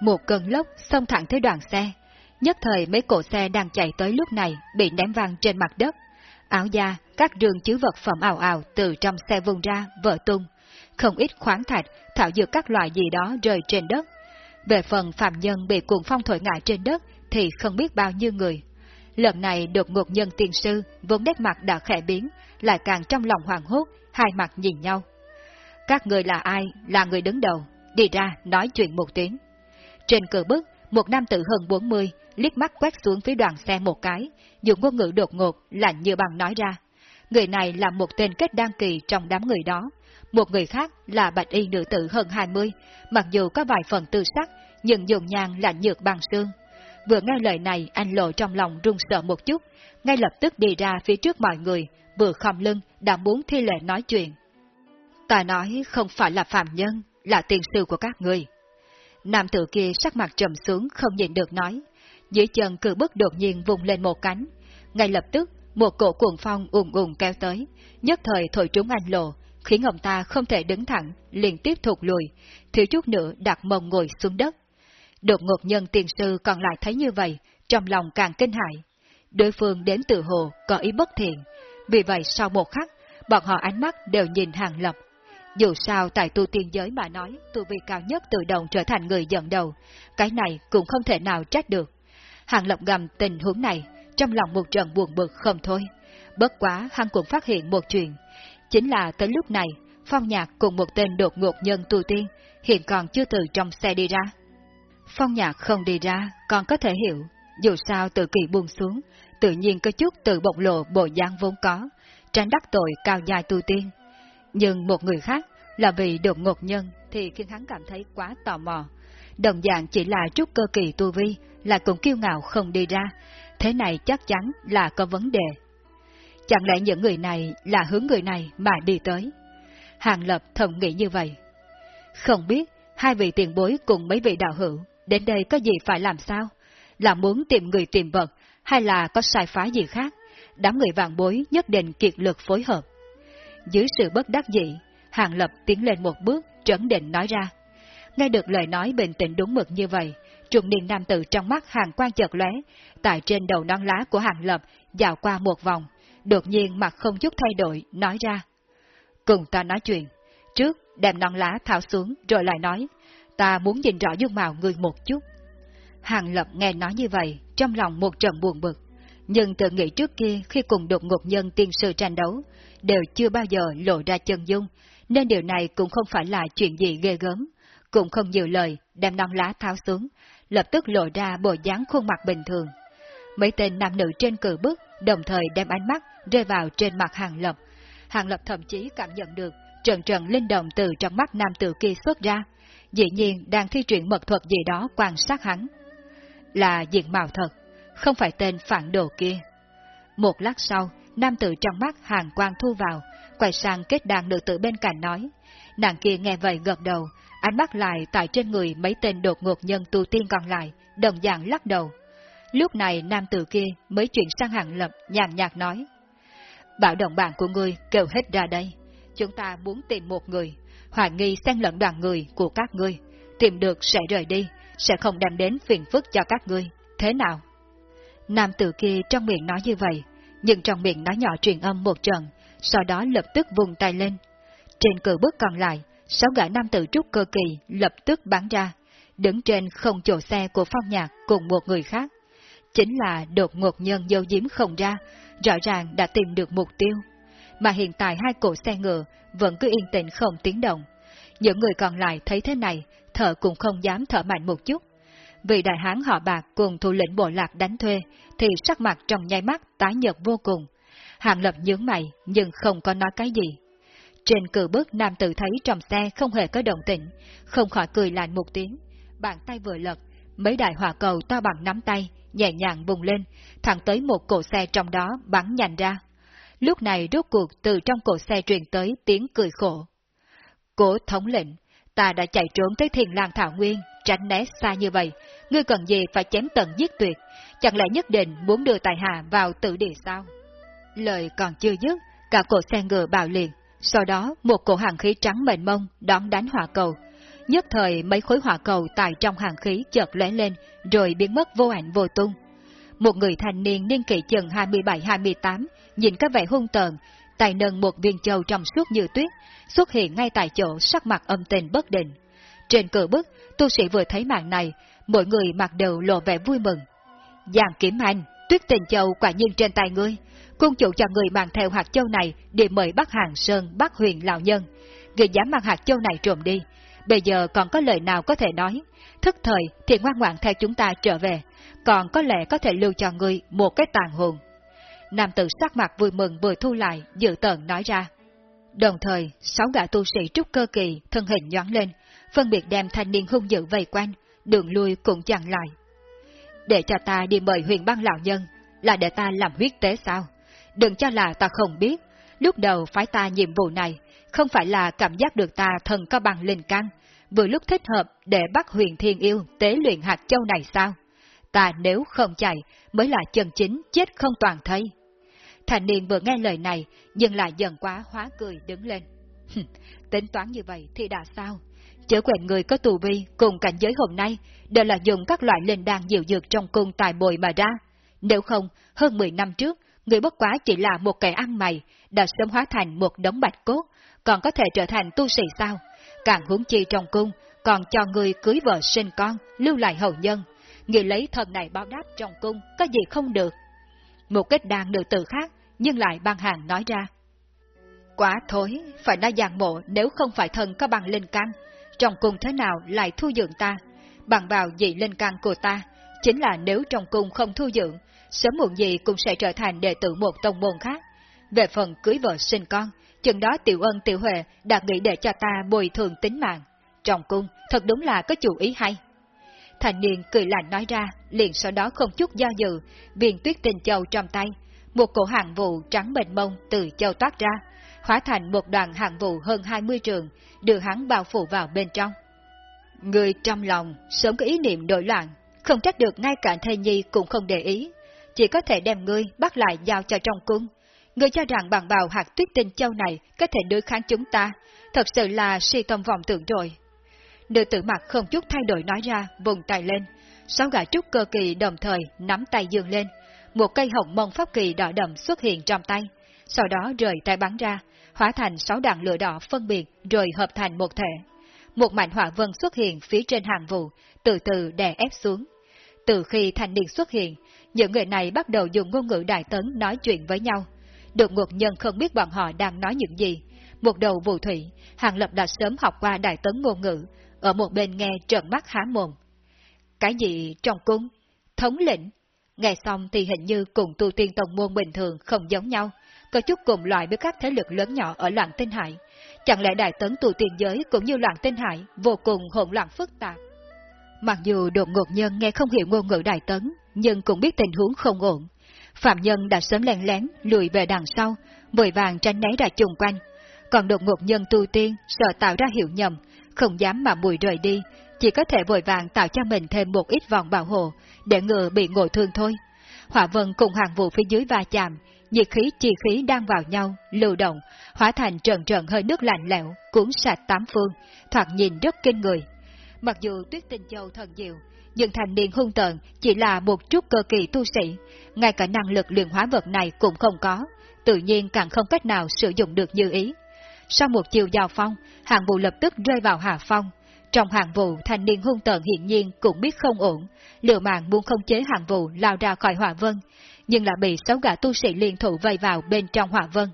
Speaker 1: Một cơn lốc xông thẳng tới đoàn xe. Nhất thời mấy cổ xe đang chạy tới lúc này bị ném văng trên mặt đất. Áo da, các đường chứa vật phẩm ảo ảo từ trong xe vung ra, vỡ tung. Không ít khoáng thạch, thảo dược các loại gì đó rơi trên đất. Về phần phạm nhân bị cuồng phong thổi ngã trên đất thì không biết bao nhiêu người. Lần này đột ngột nhân tiên sư, vốn nét mặt đã khẽ biến, lại càng trong lòng hoàng hốt, hai mặt nhìn nhau. Các người là ai, là người đứng đầu, đi ra nói chuyện một tiếng. Trên cửa bước một nam tử hơn 40, liếc mắt quét xuống phía đoàn xe một cái, dùng ngôn ngữ đột ngột, lạnh như bằng nói ra. Người này là một tên kết đăng kỳ trong đám người đó. Một người khác là bạch y nữ tử hơn 20, mặc dù có vài phần tư sắc, nhưng dùng nhàn lạnh nhược bằng xương. Vừa nghe lời này, anh lộ trong lòng run sợ một chút, ngay lập tức đi ra phía trước mọi người, vừa khom lưng, đã muốn thi lệ nói chuyện. Ta nói không phải là phạm nhân, là tiền sư của các người. Nam tử kia sắc mặt trầm xuống không nhìn được nói. Dưới chân cử bức đột nhiên vùng lên một cánh. Ngay lập tức, một cổ cuồng phong ùn ùn kéo tới, nhất thời thổi trúng anh lộ, khiến ông ta không thể đứng thẳng, liền tiếp thụt lùi, thiếu chút nữa đặt mông ngồi xuống đất. Đột ngột nhân tiền sư còn lại thấy như vậy, trong lòng càng kinh hại. Đối phương đến từ hồ có ý bất thiện, vì vậy sau một khắc, bọn họ ánh mắt đều nhìn hàng lập, dù sao tại tu tiên giới mà nói, tu vi cao nhất tự động trở thành người dẫn đầu, cái này cũng không thể nào trách được. Hàng Lập gầm tình huống này, trong lòng một trận buồn bực không thôi. Bất quá hắn cũng phát hiện một chuyện, chính là tới lúc này, Phong Nhạc cùng một tên đột ngột nhân tu tiên, hiện còn chưa từ trong xe đi ra. Phong Nhạc không đi ra, còn có thể hiểu, dù sao tự kỳ buông xuống, tự nhiên có chút tự bộc lộ bộ dáng vốn có, tránh đắc tội cao dài tu tiên nhưng một người khác là vì đột ngột nhân thì khiến hắn cảm thấy quá tò mò. Đồng dạng chỉ là chút cơ kỳ tu vi, là cũng kiêu ngạo không đi ra, thế này chắc chắn là có vấn đề. Chẳng lẽ những người này là hướng người này mà đi tới? Hàng Lập thầm nghĩ như vậy. Không biết, hai vị tiền bối cùng mấy vị đạo hữu, đến đây có gì phải làm sao? Là muốn tìm người tìm vật, hay là có sai phá gì khác? Đám người vàng bối nhất định kiệt lực phối hợp. Dưới sự bất đắc dĩ, Hàng Lập tiến lên một bước, trấn định nói ra. Nghe được lời nói bình tĩnh đúng mực như vậy, trùng niên nam tử trong mắt hàng quan chợt lóe, tại trên đầu non lá của Hàng Lập dạo qua một vòng, đột nhiên mặt không chút thay đổi, nói ra. Cùng ta nói chuyện, trước đem non lá tháo xuống rồi lại nói, ta muốn nhìn rõ dung mạo người một chút. Hàng Lập nghe nói như vậy, trong lòng một trận buồn bực, nhưng tự nghĩ trước kia khi cùng đột ngột nhân tiên sư tranh đấu, đều chưa bao giờ lộ ra chân dung, nên điều này cũng không phải là chuyện gì ghê gớm, cũng không nhiều lời, đem non lá tháo xuống, lập tức lộ ra bộ dáng khuôn mặt bình thường. Mấy tên nam nữ trên cử bước, đồng thời đem ánh mắt rơi vào trên mặt Hàng Lập. Hàng Lập thậm chí cảm nhận được trần trần linh động từ trong mắt nam tử kia xuất ra, dĩ nhiên đang thi triển mật thuật gì đó quan sát hắn. Là diện mạo thật, không phải tên phản đồ kia. Một lát sau, nam tử trong mắt hàng quang thu vào, quay sang kết đàn nữ tử bên cạnh nói. Nàng kia nghe vậy gật đầu, ánh mắt lại tại trên người mấy tên đột ngột nhân tu tiên còn lại, đồng dạng lắc đầu. Lúc này nam tử kia mới chuyển sang hàng lập, nhàn nhạt nói. Bảo đồng bạn của ngươi kêu hết ra đây. Chúng ta muốn tìm một người, hoài nghi xen lẫn đoàn người của các ngươi. Tìm được sẽ rời đi, sẽ không đem đến phiền phức cho các ngươi. Thế nào? Nam tử kia trong miệng nói như vậy, nhưng trong miệng nói nhỏ truyền âm một trận, sau đó lập tức vùng tay lên. Trên cử bước còn lại, sáu gã nam tử trúc cơ kỳ lập tức bắn ra, đứng trên không chỗ xe của phong nhạc cùng một người khác. Chính là đột ngột nhân dâu diếm không ra, rõ ràng đã tìm được mục tiêu. Mà hiện tại hai cổ xe ngựa vẫn cứ yên tĩnh không tiếng động. Những người còn lại thấy thế này, thở cũng không dám thở mạnh một chút, vì đại hán họ bạc cùng thủ lĩnh bộ lạc đánh thuê, thì sắc mặt trong nháy mắt tái nhợt vô cùng. Hàng lập nhướng mày, nhưng không có nói cái gì. Trên cử bước nam tử thấy trong xe không hề có động tĩnh, không khỏi cười lạnh một tiếng. Bàn tay vừa lật, mấy đại hỏa cầu to bằng nắm tay, nhẹ nhàng bùng lên, thẳng tới một cổ xe trong đó bắn nhanh ra. Lúc này rốt cuộc từ trong cổ xe truyền tới tiếng cười khổ. Cố thống lệnh, ta đã chạy trốn tới thiền lang thảo nguyên, tránh né xa như vậy, ngươi cần gì phải chém tận giết tuyệt, chẳng lẽ nhất định muốn đưa tài hạ vào tử địa sao? Lời còn chưa dứt, cả cổ xe ngựa bạo liền, sau đó một cổ hàng khí trắng mềm mông đón đánh hỏa cầu. Nhất thời mấy khối hỏa cầu tại trong hàng khí chợt lóe lên, rồi biến mất vô ảnh vô tung. Một người thanh niên niên kỷ chừng 27-28, nhìn các vẻ hung tợn, tài nâng một viên châu trong suốt như tuyết, xuất hiện ngay tại chỗ sắc mặt âm tình bất định. Trên cửa bức, tu sĩ vừa thấy màn này, mỗi người mặt đều lộ vẻ vui mừng. Giàng kiếm anh, tuyết tình châu quả nhiên trên tay ngươi, cung chủ cho người mang theo hạt châu này để mời Bắc Hàng Sơn, Bắc Huyền lão nhân. Người dám mang hạt châu này trộm đi, bây giờ còn có lời nào có thể nói, thức thời thì ngoan ngoãn theo chúng ta trở về, còn có lẽ có thể lưu cho ngươi một cái tàn hồn. Nam tử sắc mặt vui mừng vừa thu lại, dự tợn nói ra. Đồng thời, sáu gã tu sĩ trúc cơ kỳ, thân hình nhón lên, phân biệt đem thanh niên hung dữ vây quanh, đường lui cũng chặn lại. Để cho ta đi mời huyền băng lão nhân, là để ta làm huyết tế sao? Đừng cho là ta không biết, lúc đầu phái ta nhiệm vụ này, không phải là cảm giác được ta thần có bằng linh căn, vừa lúc thích hợp để bắt huyền thiên yêu tế luyện hạt châu này sao? Ta nếu không chạy, mới là chân chính chết không toàn thây. Thành niên vừa nghe lời này, nhưng lại dần quá hóa cười đứng lên. Tính toán như vậy thì đã sao? Chớ quên người có tù vi cùng cảnh giới hôm nay đều là dùng các loại linh đan diệu dược trong cung tài bồi mà ra. Nếu không, hơn 10 năm trước, người bất quá chỉ là một kẻ ăn mày, đã sớm hóa thành một đống bạch cốt, còn có thể trở thành tu sĩ sao? Càng huống chi trong cung, còn cho người cưới vợ sinh con, lưu lại hậu nhân. Người lấy thần này báo đáp trong cung, có gì không được. Một kết đàn nữ tử khác, nhưng lại băng hàng nói ra. Quá thối, phải nói giang mộ nếu không phải thần có bằng linh căn, trong cung thế nào lại thu dưỡng ta? Bằng vào dị linh căn của ta, chính là nếu trong cung không thu dưỡng, sớm muộn gì cũng sẽ trở thành đệ tử một tông môn khác. Về phần cưới vợ sinh con, chừng đó tiểu ân tiểu huệ đã nghĩ để cho ta bồi thường tính mạng. Trong cung, thật đúng là có chủ ý hay. Thành niên cười lạnh nói ra, liền sau đó không chút do dự, viên tuyết tình châu trong tay, một cổ hàng vụ trắng bền mông từ châu toát ra, hóa thành một đoàn hàng vụ hơn 20 trường, đưa hắn bao phủ vào bên trong. Người trong lòng sớm có ý niệm đổi loạn, không trách được ngay cả thầy nhi cũng không để ý, chỉ có thể đem ngươi bắt lại giao cho trong cung. Ngươi cho rằng bằng bào hạt tuyết tinh châu này có thể đối kháng chúng ta, thật sự là si tâm vọng tưởng rồi. Nữ tử mặt không chút thay đổi nói ra, vùng tay lên, sáu gã trúc cơ kỳ đồng thời nắm tay dường lên, một cây hồng mông pháp kỳ đỏ đậm xuất hiện trong tay, sau đó rời tay bắn ra, hóa thành sáu đạn lửa đỏ phân biệt rồi hợp thành một thể. Một mảnh hỏa vân xuất hiện phía trên hàng vụ, từ từ đè ép xuống. Từ khi thành niên xuất hiện, những người này bắt đầu dùng ngôn ngữ đại tấn nói chuyện với nhau. Được ngột nhân không biết bọn họ đang nói những gì. Một đầu vụ thủy, Hàng Lập đã sớm học qua đại tấn ngôn ngữ, ở một bên nghe trợn mắt há mồm. Cái gì trong cung? Thống lĩnh? Nghe xong thì hình như cùng tu tiên tông môn bình thường không giống nhau, có chút cùng loại với các thế lực lớn nhỏ ở loạn tinh hải. Chẳng lẽ đại tấn tu tiên giới cũng như loạn tinh hải vô cùng hỗn loạn phức tạp? Mặc dù đột ngột nhân nghe không hiểu ngôn ngữ đại tấn, nhưng cũng biết tình huống không ổn. Phạm nhân đã sớm lén lén lùi về đằng sau, vội vàng tránh né ra chung quanh. Còn đột ngột nhân tu tiên sợ tạo ra hiểu nhầm, không dám mà mùi rời đi, chỉ có thể vội vàng tạo cho mình thêm một ít vòng bảo hộ, để ngừa bị ngộ thương thôi. Hỏa vân cùng hàng vụ phía dưới va chạm, nhiệt khí chi khí đang vào nhau, lưu động, hóa thành trần trần hơi nước lạnh lẽo, cuốn sạch tám phương, thoạt nhìn rất kinh người. Mặc dù tuyết tinh châu thần diệu, nhưng thành niên hung tợn chỉ là một chút cơ kỳ tu sĩ, ngay cả năng lực luyện hóa vật này cũng không có, tự nhiên càng không cách nào sử dụng được như ý. Sau một chiều giao phong, hàng vụ lập tức rơi vào hạ phong. Trong hàng vụ, thành niên hung tợn hiện nhiên cũng biết không ổn, lừa mạng muốn không chế hàng vụ lao ra khỏi hỏa vân, nhưng lại bị sáu gã tu sĩ liên thủ vây vào bên trong hỏa vân.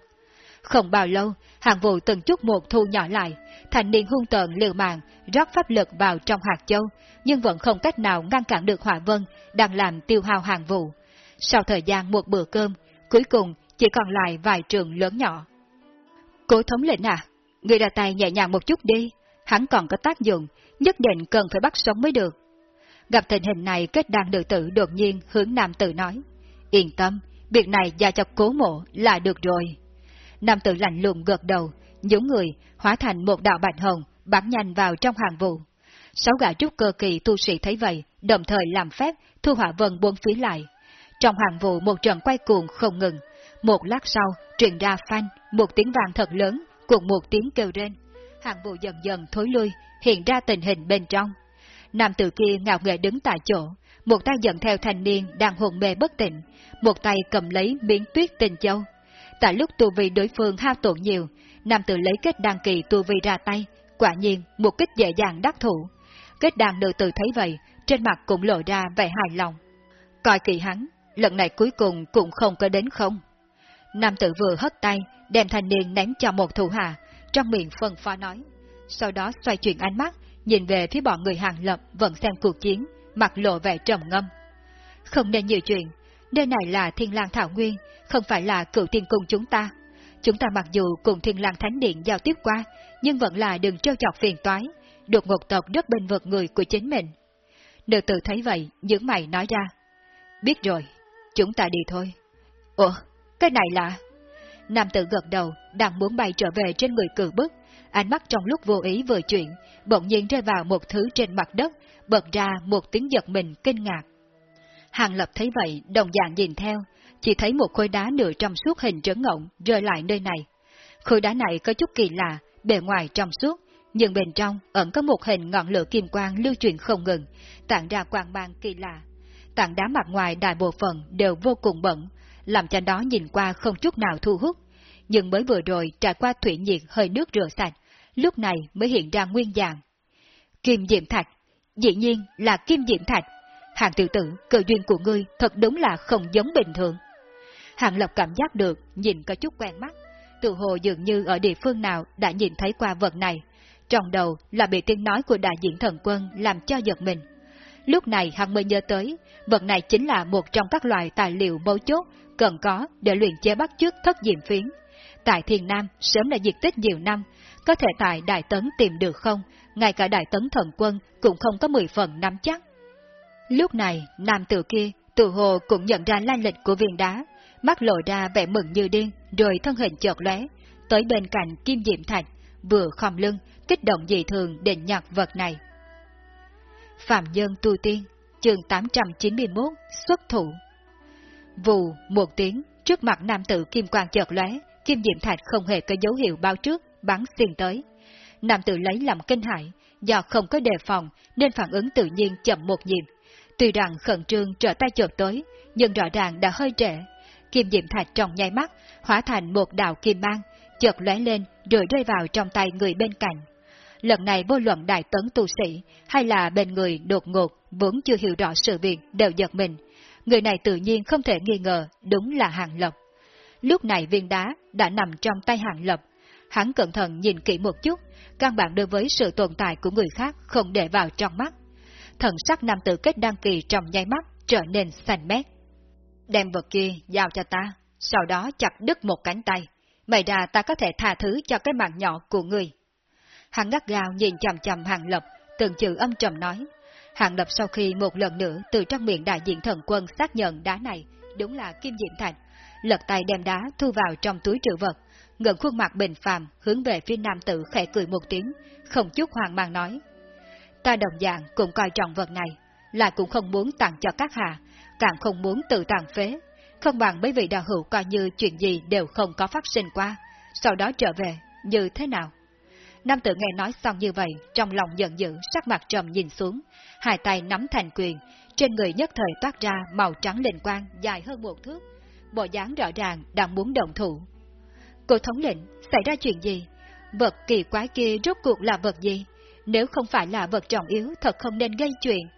Speaker 1: Không bao lâu, hàng vụ từng chút một thu nhỏ lại, thành niên hung tợn liều mạng, rót pháp lực vào trong hạt châu, nhưng vẫn không cách nào ngăn cản được hỏa vân, đang làm tiêu hao hàng vụ. Sau thời gian một bữa cơm, cuối cùng chỉ còn lại vài trường lớn nhỏ. Cố thống lệnh à, người ra tay nhẹ nhàng một chút đi, hắn còn có tác dụng, nhất định cần phải bắt sống mới được. Gặp tình hình này kết đàn nữ tử đột nhiên hướng nam tử nói, yên tâm, việc này gia cho cố mộ là được rồi. Nam tử lạnh lùng gật đầu, nhúng người, hóa thành một đạo bạch hồng, bắn nhanh vào trong hàng vụ. Sáu gã trúc cơ kỳ tu sĩ thấy vậy, đồng thời làm phép thu hỏa vân buông phía lại. Trong hàng vụ một trận quay cuồng không ngừng. Một lát sau, truyền ra phanh, một tiếng vàng thật lớn, cùng một tiếng kêu rên hàng vụ dần dần thối lui, hiện ra tình hình bên trong. Nam tử kia ngạo nghệ đứng tại chỗ, một tay dẫn theo thanh niên đang hồn mê bất tỉnh, một tay cầm lấy miếng tuyết tình châu. Tại lúc tu vi đối phương hao tổn nhiều, nam tử lấy kết đăng kỳ tu vi ra tay, quả nhiên một kích dễ dàng đắc thủ. Kết đàn nữ tử thấy vậy, trên mặt cũng lộ ra vẻ hài lòng. Coi kỳ hắn, lần này cuối cùng cũng không có đến không. Nam tử vừa hất tay, đem thanh niên ném cho một thủ hạ, trong miệng phân pha nói. Sau đó xoay chuyển ánh mắt, nhìn về phía bọn người hàng lập vẫn xem cuộc chiến, mặt lộ vẻ trầm ngâm. Không nên nhiều chuyện, nơi này là thiên lang thảo nguyên, không phải là cựu tiên cung chúng ta. Chúng ta mặc dù cùng thiên lang thánh điện giao tiếp qua, nhưng vẫn là đừng trêu chọc phiền toái, đột ngột tộc đất bên vực người của chính mình. Nữ tử thấy vậy, những mày nói ra. Biết rồi, chúng ta đi thôi. Ủa, cái này là... Nam tử gật đầu, đang muốn bay trở về trên người cử bức, ánh mắt trong lúc vô ý vừa chuyển, bỗng nhiên rơi vào một thứ trên mặt đất, bật ra một tiếng giật mình kinh ngạc. Hàng lập thấy vậy, đồng dạng nhìn theo, chỉ thấy một khối đá nửa trong suốt hình trấn ngộng rơi lại nơi này. Khối đá này có chút kỳ lạ, bề ngoài trong suốt, nhưng bên trong ẩn có một hình ngọn lửa kim quang lưu truyền không ngừng, tản ra quang mang kỳ lạ. Tảng đá mặt ngoài đại bộ phận đều vô cùng bẩn, làm cho nó nhìn qua không chút nào thu hút. Nhưng mới vừa rồi trải qua thủy nhiệt hơi nước rửa sạch, lúc này mới hiện ra nguyên dạng. Kim Diệm Thạch, dĩ nhiên là Kim Diệm Thạch. Hàng tiểu tử, cơ duyên của ngươi thật đúng là không giống bình thường. Hàng Lập cảm giác được, nhìn có chút quen mắt, tự hồ dường như ở địa phương nào đã nhìn thấy qua vật này. Trong đầu là bị tiếng nói của đại diện thần quân làm cho giật mình. Lúc này hắn mới nhớ tới, vật này chính là một trong các loại tài liệu mấu chốt cần có để luyện chế bắt chước thất diệm phiến. Tại Thiền Nam sớm đã diệt tích nhiều năm, có thể tại Đại Tấn tìm được không, ngay cả Đại Tấn thần quân cũng không có 10 phần nắm chắc. Lúc này, nam tử kia, tự hồ cũng nhận ra lai lịch của viên đá, mắt lộ ra vẻ mừng như điên, rồi thân hình chợt lóe, tới bên cạnh kim diệm thạch, vừa khom lưng, kích động dị thường định nhặt vật này. Phạm Nhân Tu Tiên, chương 891, xuất thủ. Vù, một tiếng, trước mặt nam tử kim quang chợt lóe, kim diệm thạch không hề có dấu hiệu báo trước, bắn xuyên tới. Nam tử lấy làm kinh hãi, do không có đề phòng nên phản ứng tự nhiên chậm một nhịp. Tuy rằng khẩn trương trở tay chợt tới, nhưng rõ ràng đã hơi trễ. Kim diệm thạch trong nháy mắt, hóa thành một đạo kim mang, chợt lóe lên rồi rơi vào trong tay người bên cạnh. Lần này vô luận đại tấn tu sĩ hay là bên người đột ngột vốn chưa hiểu rõ sự việc đều giật mình. Người này tự nhiên không thể nghi ngờ đúng là Hàng Lập. Lúc này viên đá đã nằm trong tay Hàng Lập. Hắn cẩn thận nhìn kỹ một chút, căn bản đối với sự tồn tại của người khác không để vào trong mắt. Thần sắc nam tử kết đăng kỳ trong nháy mắt trở nên xanh mét. Đem vật kia giao cho ta, sau đó chặt đứt một cánh tay. Mày ra ta có thể tha thứ cho cái mạng nhỏ của người. Hắn gắt gao nhìn chằm chằm Hàng Lập, từng chữ âm trầm nói. Hàng Lập sau khi một lần nữa từ trong miệng đại diện thần quân xác nhận đá này đúng là kim diệm thạch, lật tay đem đá thu vào trong túi trữ vật, ngẩng khuôn mặt bình phàm hướng về phía nam tử khẽ cười một tiếng, không chút hoang mang nói. Ta đồng dạng cũng coi trọng vật này, lại cũng không muốn tặng cho các hạ, càng không muốn tự tàn phế, không bằng mấy vị đạo hữu coi như chuyện gì đều không có phát sinh qua, sau đó trở về, như thế nào? Nam tử nghe nói xong như vậy, trong lòng giận dữ, sắc mặt trầm nhìn xuống, hai tay nắm thành quyền, trên người nhất thời toát ra màu trắng linh quang dài hơn một thước, bộ dáng rõ ràng đang muốn động thủ. Cô thống lĩnh, xảy ra chuyện gì? Vật kỳ quái kia rốt cuộc là vật gì? Nếu không phải là vật trọng yếu, thật không nên gây chuyện.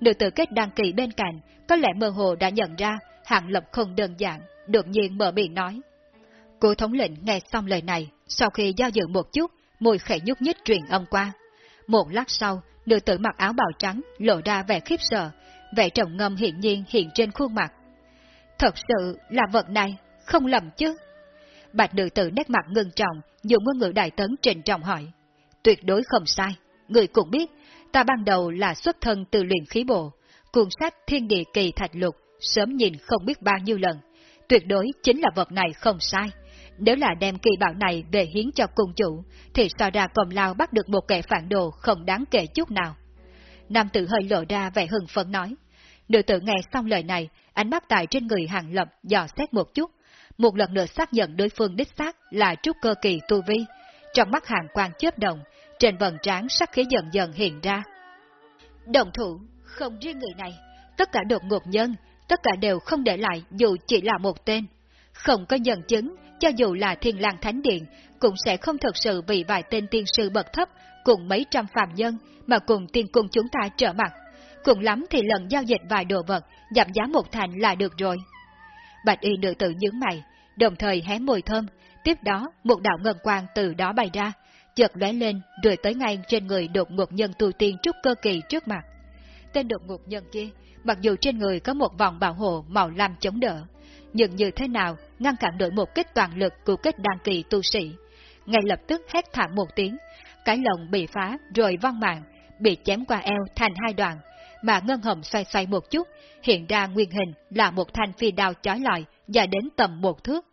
Speaker 1: Nữ tử kết đăng kỳ bên cạnh, có lẽ mơ hồ đã nhận ra hạng lập không đơn giản, đột nhiên mở miệng nói. Cô thống lĩnh nghe xong lời này, sau khi giao dự một chút, môi khẽ nhúc nhích truyền âm qua. Một lát sau, nữ tử mặc áo bào trắng lộ ra vẻ khiếp sợ, vẻ trọng ngâm hiện nhiên hiện trên khuôn mặt. Thật sự là vật này, không lầm chứ? Bạch nữ tử nét mặt ngưng trọng, dùng ngôn ngữ đại tấn trình trọng hỏi. Tuyệt đối không sai, người cũng biết, ta ban đầu là xuất thân từ luyện khí bộ, cuồng sách thiên địa kỳ thạch lục, sớm nhìn không biết bao nhiêu lần. Tuyệt đối chính là vật này không sai. Nếu là đem kỳ bảo này về hiến cho cung chủ, thì sao ra công lao bắt được một kẻ phản đồ không đáng kể chút nào. Nam tử hơi lộ ra vẻ hừng phấn nói. Nữ tử nghe xong lời này, ánh mắt tài trên người hàng lập dò xét một chút, một lần nữa xác nhận đối phương đích xác là trúc cơ kỳ tu vi, trong mắt hàng quang chớp động, trên vần trán sắc khí dần dần hiện ra. Đồng thủ, không riêng người này, tất cả đột ngột nhân, tất cả đều không để lại dù chỉ là một tên. Không có nhân chứng, cho dù là thiên lang thánh điện, cũng sẽ không thật sự vì vài tên tiên sư bậc thấp cùng mấy trăm phàm nhân mà cùng tiên cung chúng ta trở mặt. Cùng lắm thì lần giao dịch vài đồ vật, giảm giá một thành là được rồi. Bạch y nữ tử nhướng mày, đồng thời hé mùi thơm, tiếp đó một đạo ngân quang từ đó bay ra, chợt lóe lên rồi tới ngay trên người đột ngột nhân tu tiên trúc cơ kỳ trước mặt. Tên đột ngột nhân kia, mặc dù trên người có một vòng bảo hộ màu lam chống đỡ, nhưng như thế nào ngăn cản nổi một kích toàn lực của kết đăng kỳ tu sĩ. Ngay lập tức hét thảm một tiếng, cái lồng bị phá rồi văng mạng, bị chém qua eo thành hai đoạn, mà ngân hồng xoay xoay một chút, hiện ra nguyên hình là một thanh phi đao chói lọi và đến tầm một thước.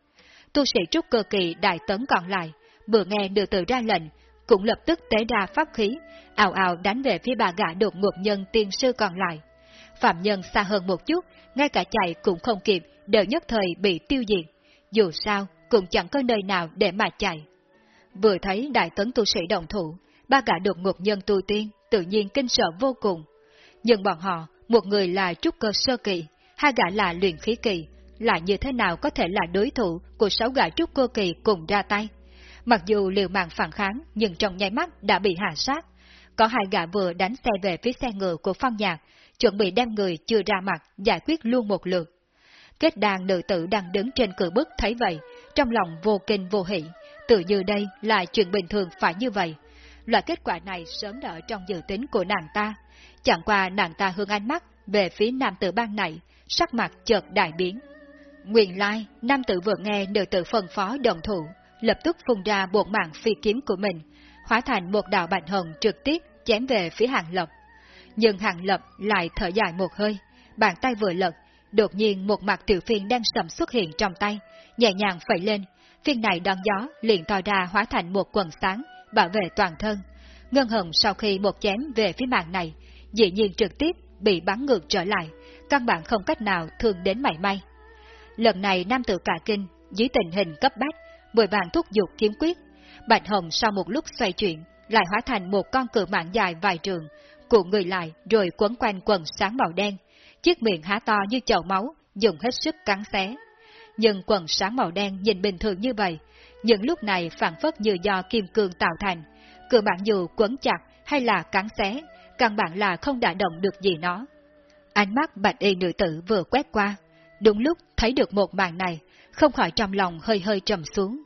Speaker 1: Tu sĩ trúc cơ kỳ đại tấn còn lại, vừa nghe được tự ra lệnh, cũng lập tức tế ra pháp khí, ào ào đánh về phía bà gã đột ngột nhân tiên sư còn lại. Phạm nhân xa hơn một chút, ngay cả chạy cũng không kịp, đều nhất thời bị tiêu diệt. Dù sao, cũng chẳng có nơi nào để mà chạy. Vừa thấy đại tấn tu sĩ động thủ, ba gã đột ngột nhân tu tiên, tự nhiên kinh sợ vô cùng. Nhưng bọn họ, một người là trúc cơ sơ kỳ, hai gã là luyện khí kỳ, lại như thế nào có thể là đối thủ của sáu gã trúc cơ kỳ cùng ra tay. Mặc dù liều mạng phản kháng, nhưng trong nháy mắt đã bị hạ sát. Có hai gã vừa đánh xe về phía xe ngựa của phong nhạc, chuẩn bị đem người chưa ra mặt giải quyết luôn một lượt. Kết đàn nữ tử đang đứng trên cửa bức thấy vậy, trong lòng vô kinh vô hỷ, tự như đây là chuyện bình thường phải như vậy. Loại kết quả này sớm đã ở trong dự tính của nàng ta, chẳng qua nàng ta hướng ánh mắt về phía nam tử ban này, sắc mặt chợt đại biến. Nguyện lai, nam tử vừa nghe nữ tử phân phó đồng thủ, lập tức phun ra buộc mạng phi kiếm của mình, hóa thành một đạo bạch hồng trực tiếp chém về phía hàng lập. Nhưng hàng lập lại thở dài một hơi, bàn tay vừa lật, đột nhiên một mặt tiểu phiên đang sầm xuất hiện trong tay, nhẹ nhàng phẩy lên, phiên này đón gió liền to ra hóa thành một quần sáng, bảo vệ toàn thân. Ngân hồng sau khi một chém về phía mạng này, dĩ nhiên trực tiếp bị bắn ngược trở lại, căn bản không cách nào thương đến mảy may. Lần này nam tử cả kinh, dưới tình hình cấp bách, vội vàng thúc giục kiếm quyết. Bạch Hồng sau một lúc xoay chuyển, lại hóa thành một con cự mạng dài vài trường, cuộn người lại rồi quấn quanh quần sáng màu đen, chiếc miệng há to như chậu máu, dùng hết sức cắn xé. Nhưng quần sáng màu đen nhìn bình thường như vậy, những lúc này phản phất như do kim cương tạo thành, cửa bản dù quấn chặt hay là cắn xé, căn bản là không đả động được gì nó. Ánh mắt bạch y nữ tử vừa quét qua, đúng lúc thấy được một màn này, không khỏi trong lòng hơi hơi trầm xuống.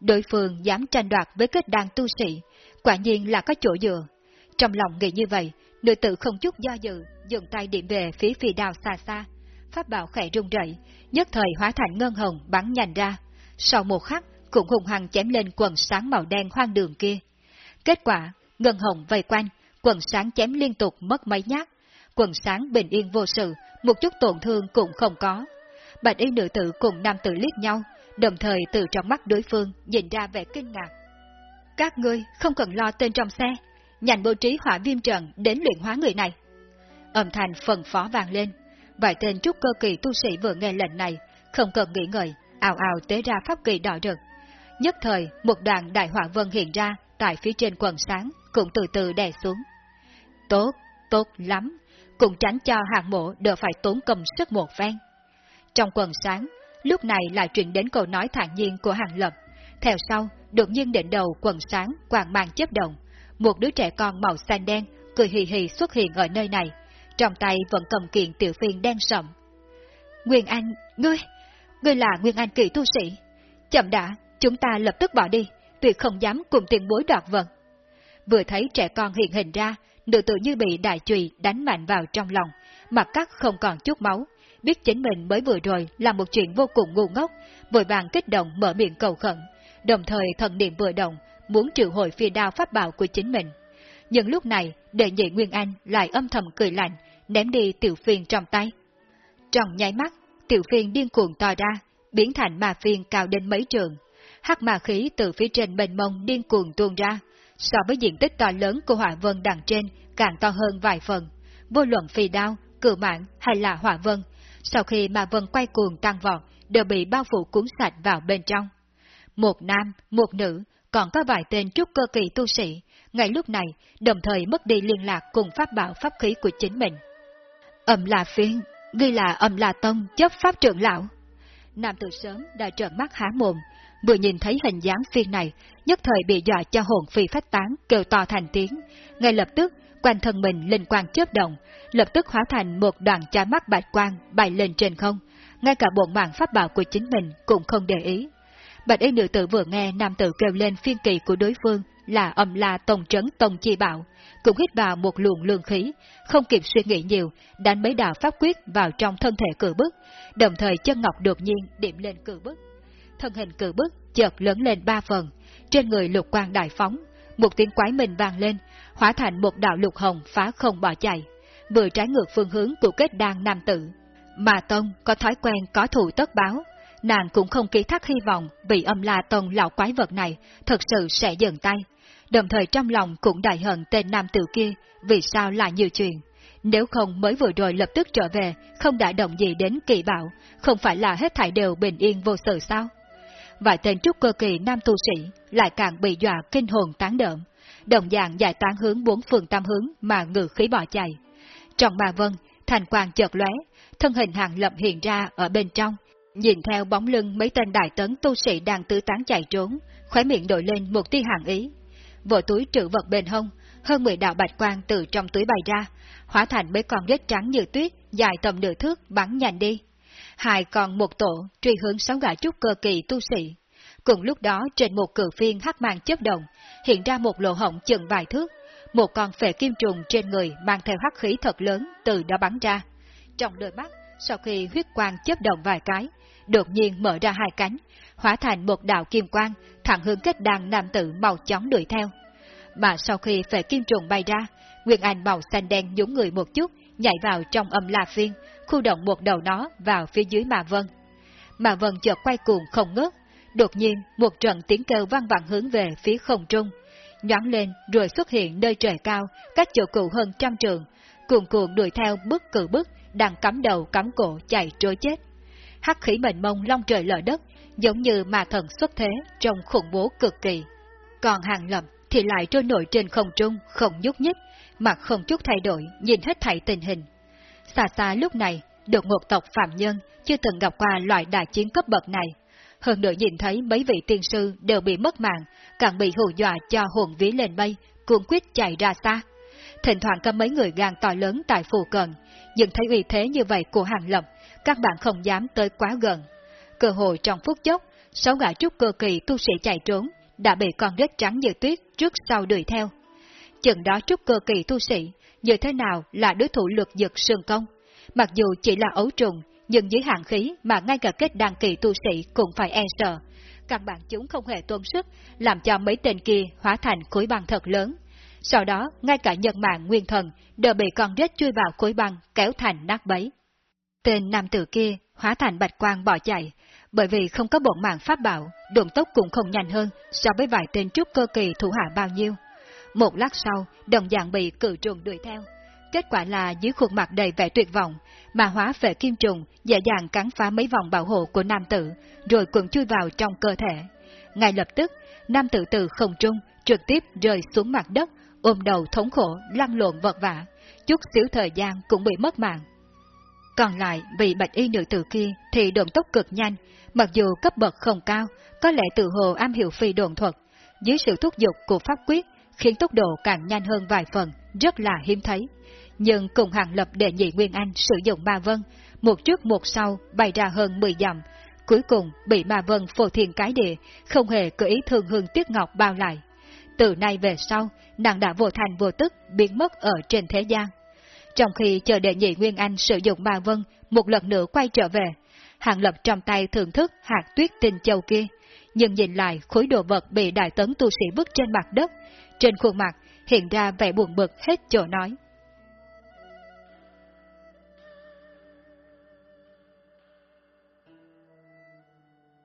Speaker 1: Đối phương dám tranh đoạt với kết đan tu sĩ, quả nhiên là có chỗ dựa. Trong lòng nghĩ như vậy, nữ tử không chút do dự, dùng tay điểm về phía phi đào xa xa. Pháp bảo khẽ rung rẩy, nhất thời hóa thành ngân hồng bắn nhanh ra. Sau một khắc, cũng hùng hăng chém lên quần sáng màu đen hoang đường kia. Kết quả, ngân hồng vây quanh, quần sáng chém liên tục mất mấy nhát. Quần sáng bình yên vô sự, một chút tổn thương cũng không có. Bạch y nữ tử cùng nam tử liếc nhau, đồng thời từ trong mắt đối phương nhìn ra vẻ kinh ngạc. Các ngươi không cần lo tên trong xe, nhành bố trí hỏa viêm trận đến luyện hóa người này. Âm thanh phần phó vang lên, vài tên trúc cơ kỳ tu sĩ vừa nghe lệnh này, không cần nghĩ ngợi, ào ào tế ra pháp kỳ đỏ rực. Nhất thời, một đoàn đại hỏa vân hiện ra tại phía trên quần sáng, cũng từ từ đè xuống. Tốt, tốt lắm, cũng tránh cho hạng mộ đỡ phải tốn công sức một phen. Trong quần sáng, lúc này lại truyền đến câu nói thản nhiên của hàng lập. Theo sau, đột nhiên đỉnh đầu quần sáng, quàng mang chấp động. Một đứa trẻ con màu xanh đen, cười hì hì xuất hiện ở nơi này. Trong tay vẫn cầm kiện tiểu phiên đen sậm. Nguyên Anh, ngươi, ngươi là Nguyên Anh kỳ tu sĩ. Chậm đã, chúng ta lập tức bỏ đi, tuyệt không dám cùng tiền bối đoạt vận. Vừa thấy trẻ con hiện hình ra, nữ tự như bị đại chùy đánh mạnh vào trong lòng, mặt cắt không còn chút máu, biết chính mình mới vừa rồi làm một chuyện vô cùng ngu ngốc, vội vàng kích động mở miệng cầu khẩn, đồng thời thần niệm vừa động, muốn triệu hồi phi đao pháp bảo của chính mình. Nhưng lúc này, đệ nhị Nguyên Anh lại âm thầm cười lạnh, ném đi tiểu phiên trong tay. Trong nháy mắt, tiểu phiên điên cuồng to ra, biến thành ma phiên cao đến mấy trường. Hắc ma khí từ phía trên bên mông điên cuồng tuôn ra, so với diện tích to lớn của hỏa vân đằng trên càng to hơn vài phần. Vô luận phi đao, cử mạng hay là hỏa vân, sau khi mà vân quay cuồng tăng vọt, đều bị bao phủ cuốn sạch vào bên trong. Một nam, một nữ, còn có vài tên trúc cơ kỳ tu sĩ, ngay lúc này đồng thời mất đi liên lạc cùng pháp bảo pháp khí của chính mình. Âm là phiên, ghi là âm là tông chấp pháp trưởng lão. Nam từ sớm đã trợn mắt há mồm, vừa nhìn thấy hình dáng phiên này, nhất thời bị dọa cho hồn phi phách tán, kêu to thành tiếng. Ngay lập tức, quanh thân mình linh quang chớp động, lập tức hóa thành một đoàn chá mắt bạch quang bay lên trên không. Ngay cả bộn mạng pháp bảo của chính mình cũng không để ý. Bạch y nữ tử vừa nghe nam tử kêu lên phiên kỳ của đối phương là âm la tông trấn tông chi bảo, cũng hít vào một luồng lương khí, không kịp suy nghĩ nhiều, đánh mấy đạo pháp quyết vào trong thân thể cử bức, đồng thời chân ngọc đột nhiên điểm lên cử bức. Thân hình cử bức chợt lớn lên ba phần, trên người lục quang đại phóng, một tiếng quái mình vang lên, hóa thành một đạo lục hồng phá không bỏ chạy, vừa trái ngược phương hướng của kết đan nam tử. Mà Tông có thói quen có thủ tất báo, nàng cũng không ký thác hy vọng vì âm la Tông lão quái vật này thật sự sẽ dừng tay, đồng thời trong lòng cũng đại hận tên nam tử kia vì sao lại nhiều chuyện. Nếu không mới vừa rồi lập tức trở về, không đã động gì đến kỳ bảo, không phải là hết thảy đều bình yên vô sự sao? Vài tên trúc cơ kỳ nam tu sĩ lại càng bị dọa kinh hồn tán đợm, đồng dạng giải tán hướng bốn phương tam hướng mà ngự khí bỏ chạy. Trong bà vân, thành quang chợt lóe, thân hình hàng lập hiện ra ở bên trong, nhìn theo bóng lưng mấy tên đại tấn tu sĩ đang tứ tán chạy trốn, khóe miệng đổi lên một tia hàng ý. Vỗ túi trữ vật bên hông, hơn 10 đạo bạch quang từ trong túi bay ra, hóa thành mấy con rết trắng như tuyết, dài tầm nửa thước bắn nhanh đi. Hai còn một tổ truy hướng sáu gã trúc cơ kỳ tu sĩ. Cùng lúc đó trên một cử phiên hắc mang chớp động, hiện ra một lỗ hổng chừng vài thước, một con phệ kim trùng trên người mang theo hắc khí thật lớn từ đó bắn ra. Trong đôi mắt, sau khi huyết quang chớp động vài cái, đột nhiên mở ra hai cánh, hóa thành một đạo kim quang, thẳng hướng kết đàn nam tử màu chóng đuổi theo. Mà sau khi phệ kim trùng bay ra, Nguyên Anh màu xanh đen nhúng người một chút, nhảy vào trong âm la phiên, khu động một đầu nó vào phía dưới mà vân. Mà vân chợt quay cuồng không ngớt, đột nhiên một trận tiếng kêu vang vẳng hướng về phía không trung, nhoáng lên rồi xuất hiện nơi trời cao, cách chỗ cụ hơn trăm trường, cuồng cuồng đuổi theo bước cử bước, đang cắm đầu cắm cổ chạy trối chết. Hắc khí mệnh mông long trời lở đất, giống như ma thần xuất thế trong khủng bố cực kỳ. Còn hàng lập thì lại trôi nổi trên không trung, không nhúc nhích, mặt không chút thay đổi, nhìn hết thảy tình hình. Xa xa lúc này, được một tộc phạm nhân chưa từng gặp qua loại đại chiến cấp bậc này. Hơn nữa nhìn thấy mấy vị tiên sư đều bị mất mạng, càng bị hù dọa cho hồn ví lên mây, cuồng quyết chạy ra xa. Thỉnh thoảng có mấy người gan to lớn tại phù cận, nhưng thấy uy thế như vậy của hàng lập, các bạn không dám tới quá gần. Cơ hội trong phút chốc, sáu gã trúc cơ kỳ tu sĩ chạy trốn, đã bị con rết trắng như tuyết trước sau đuổi theo. Chừng đó trúc cơ kỳ tu sĩ, như thế nào là đối thủ lực dực sương công? Mặc dù chỉ là ấu trùng, nhưng dưới hạng khí mà ngay cả kết đăng kỳ tu sĩ cũng phải e sợ. Các bạn chúng không hề tuân sức, làm cho mấy tên kia hóa thành khối băng thật lớn. Sau đó, ngay cả nhân mạng nguyên thần đều bị con rết chui vào khối băng kéo thành nát bấy. Tên nam tử kia hóa thành bạch quang bỏ chạy, bởi vì không có bộ mạng pháp bảo, đụng tốc cũng không nhanh hơn so với vài tên trúc cơ kỳ thủ hạ bao nhiêu. Một lát sau, đồng dạng bị cử trùng đuổi theo. Kết quả là dưới khuôn mặt đầy vẻ tuyệt vọng, mà hóa về kim trùng dễ dàng cắn phá mấy vòng bảo hộ của nam tử, rồi cuộn chui vào trong cơ thể. Ngay lập tức, nam tử từ không trung trực tiếp rơi xuống mặt đất, ôm đầu thống khổ, lăn lộn vật vả, chút xíu thời gian cũng bị mất mạng. Còn lại vị bạch y nữ tử kia thì động tốc cực nhanh, mặc dù cấp bậc không cao, có lẽ tự hồ am hiểu phi đồn thuật, dưới sự thúc giục của pháp quyết khiến tốc độ càng nhanh hơn vài phần, rất là hiếm thấy. Nhưng cùng hàng lập đệ nhị Nguyên Anh sử dụng ma vân, một trước một sau bay ra hơn 10 dặm, cuối cùng bị ma vân phổ thiên cái địa, không hề cử ý thương hương tiếc ngọc bao lại. Từ nay về sau, nàng đã vô thành vô tức biến mất ở trên thế gian. Trong khi chờ đệ nhị Nguyên Anh sử dụng ma vân một lần nữa quay trở về, hàng lập trong tay thưởng thức hạt tuyết tinh châu kia, nhưng nhìn lại khối đồ vật bị đại tấn tu sĩ vứt trên mặt đất, trên khuôn mặt hiện ra vẻ buồn bực hết chỗ nói.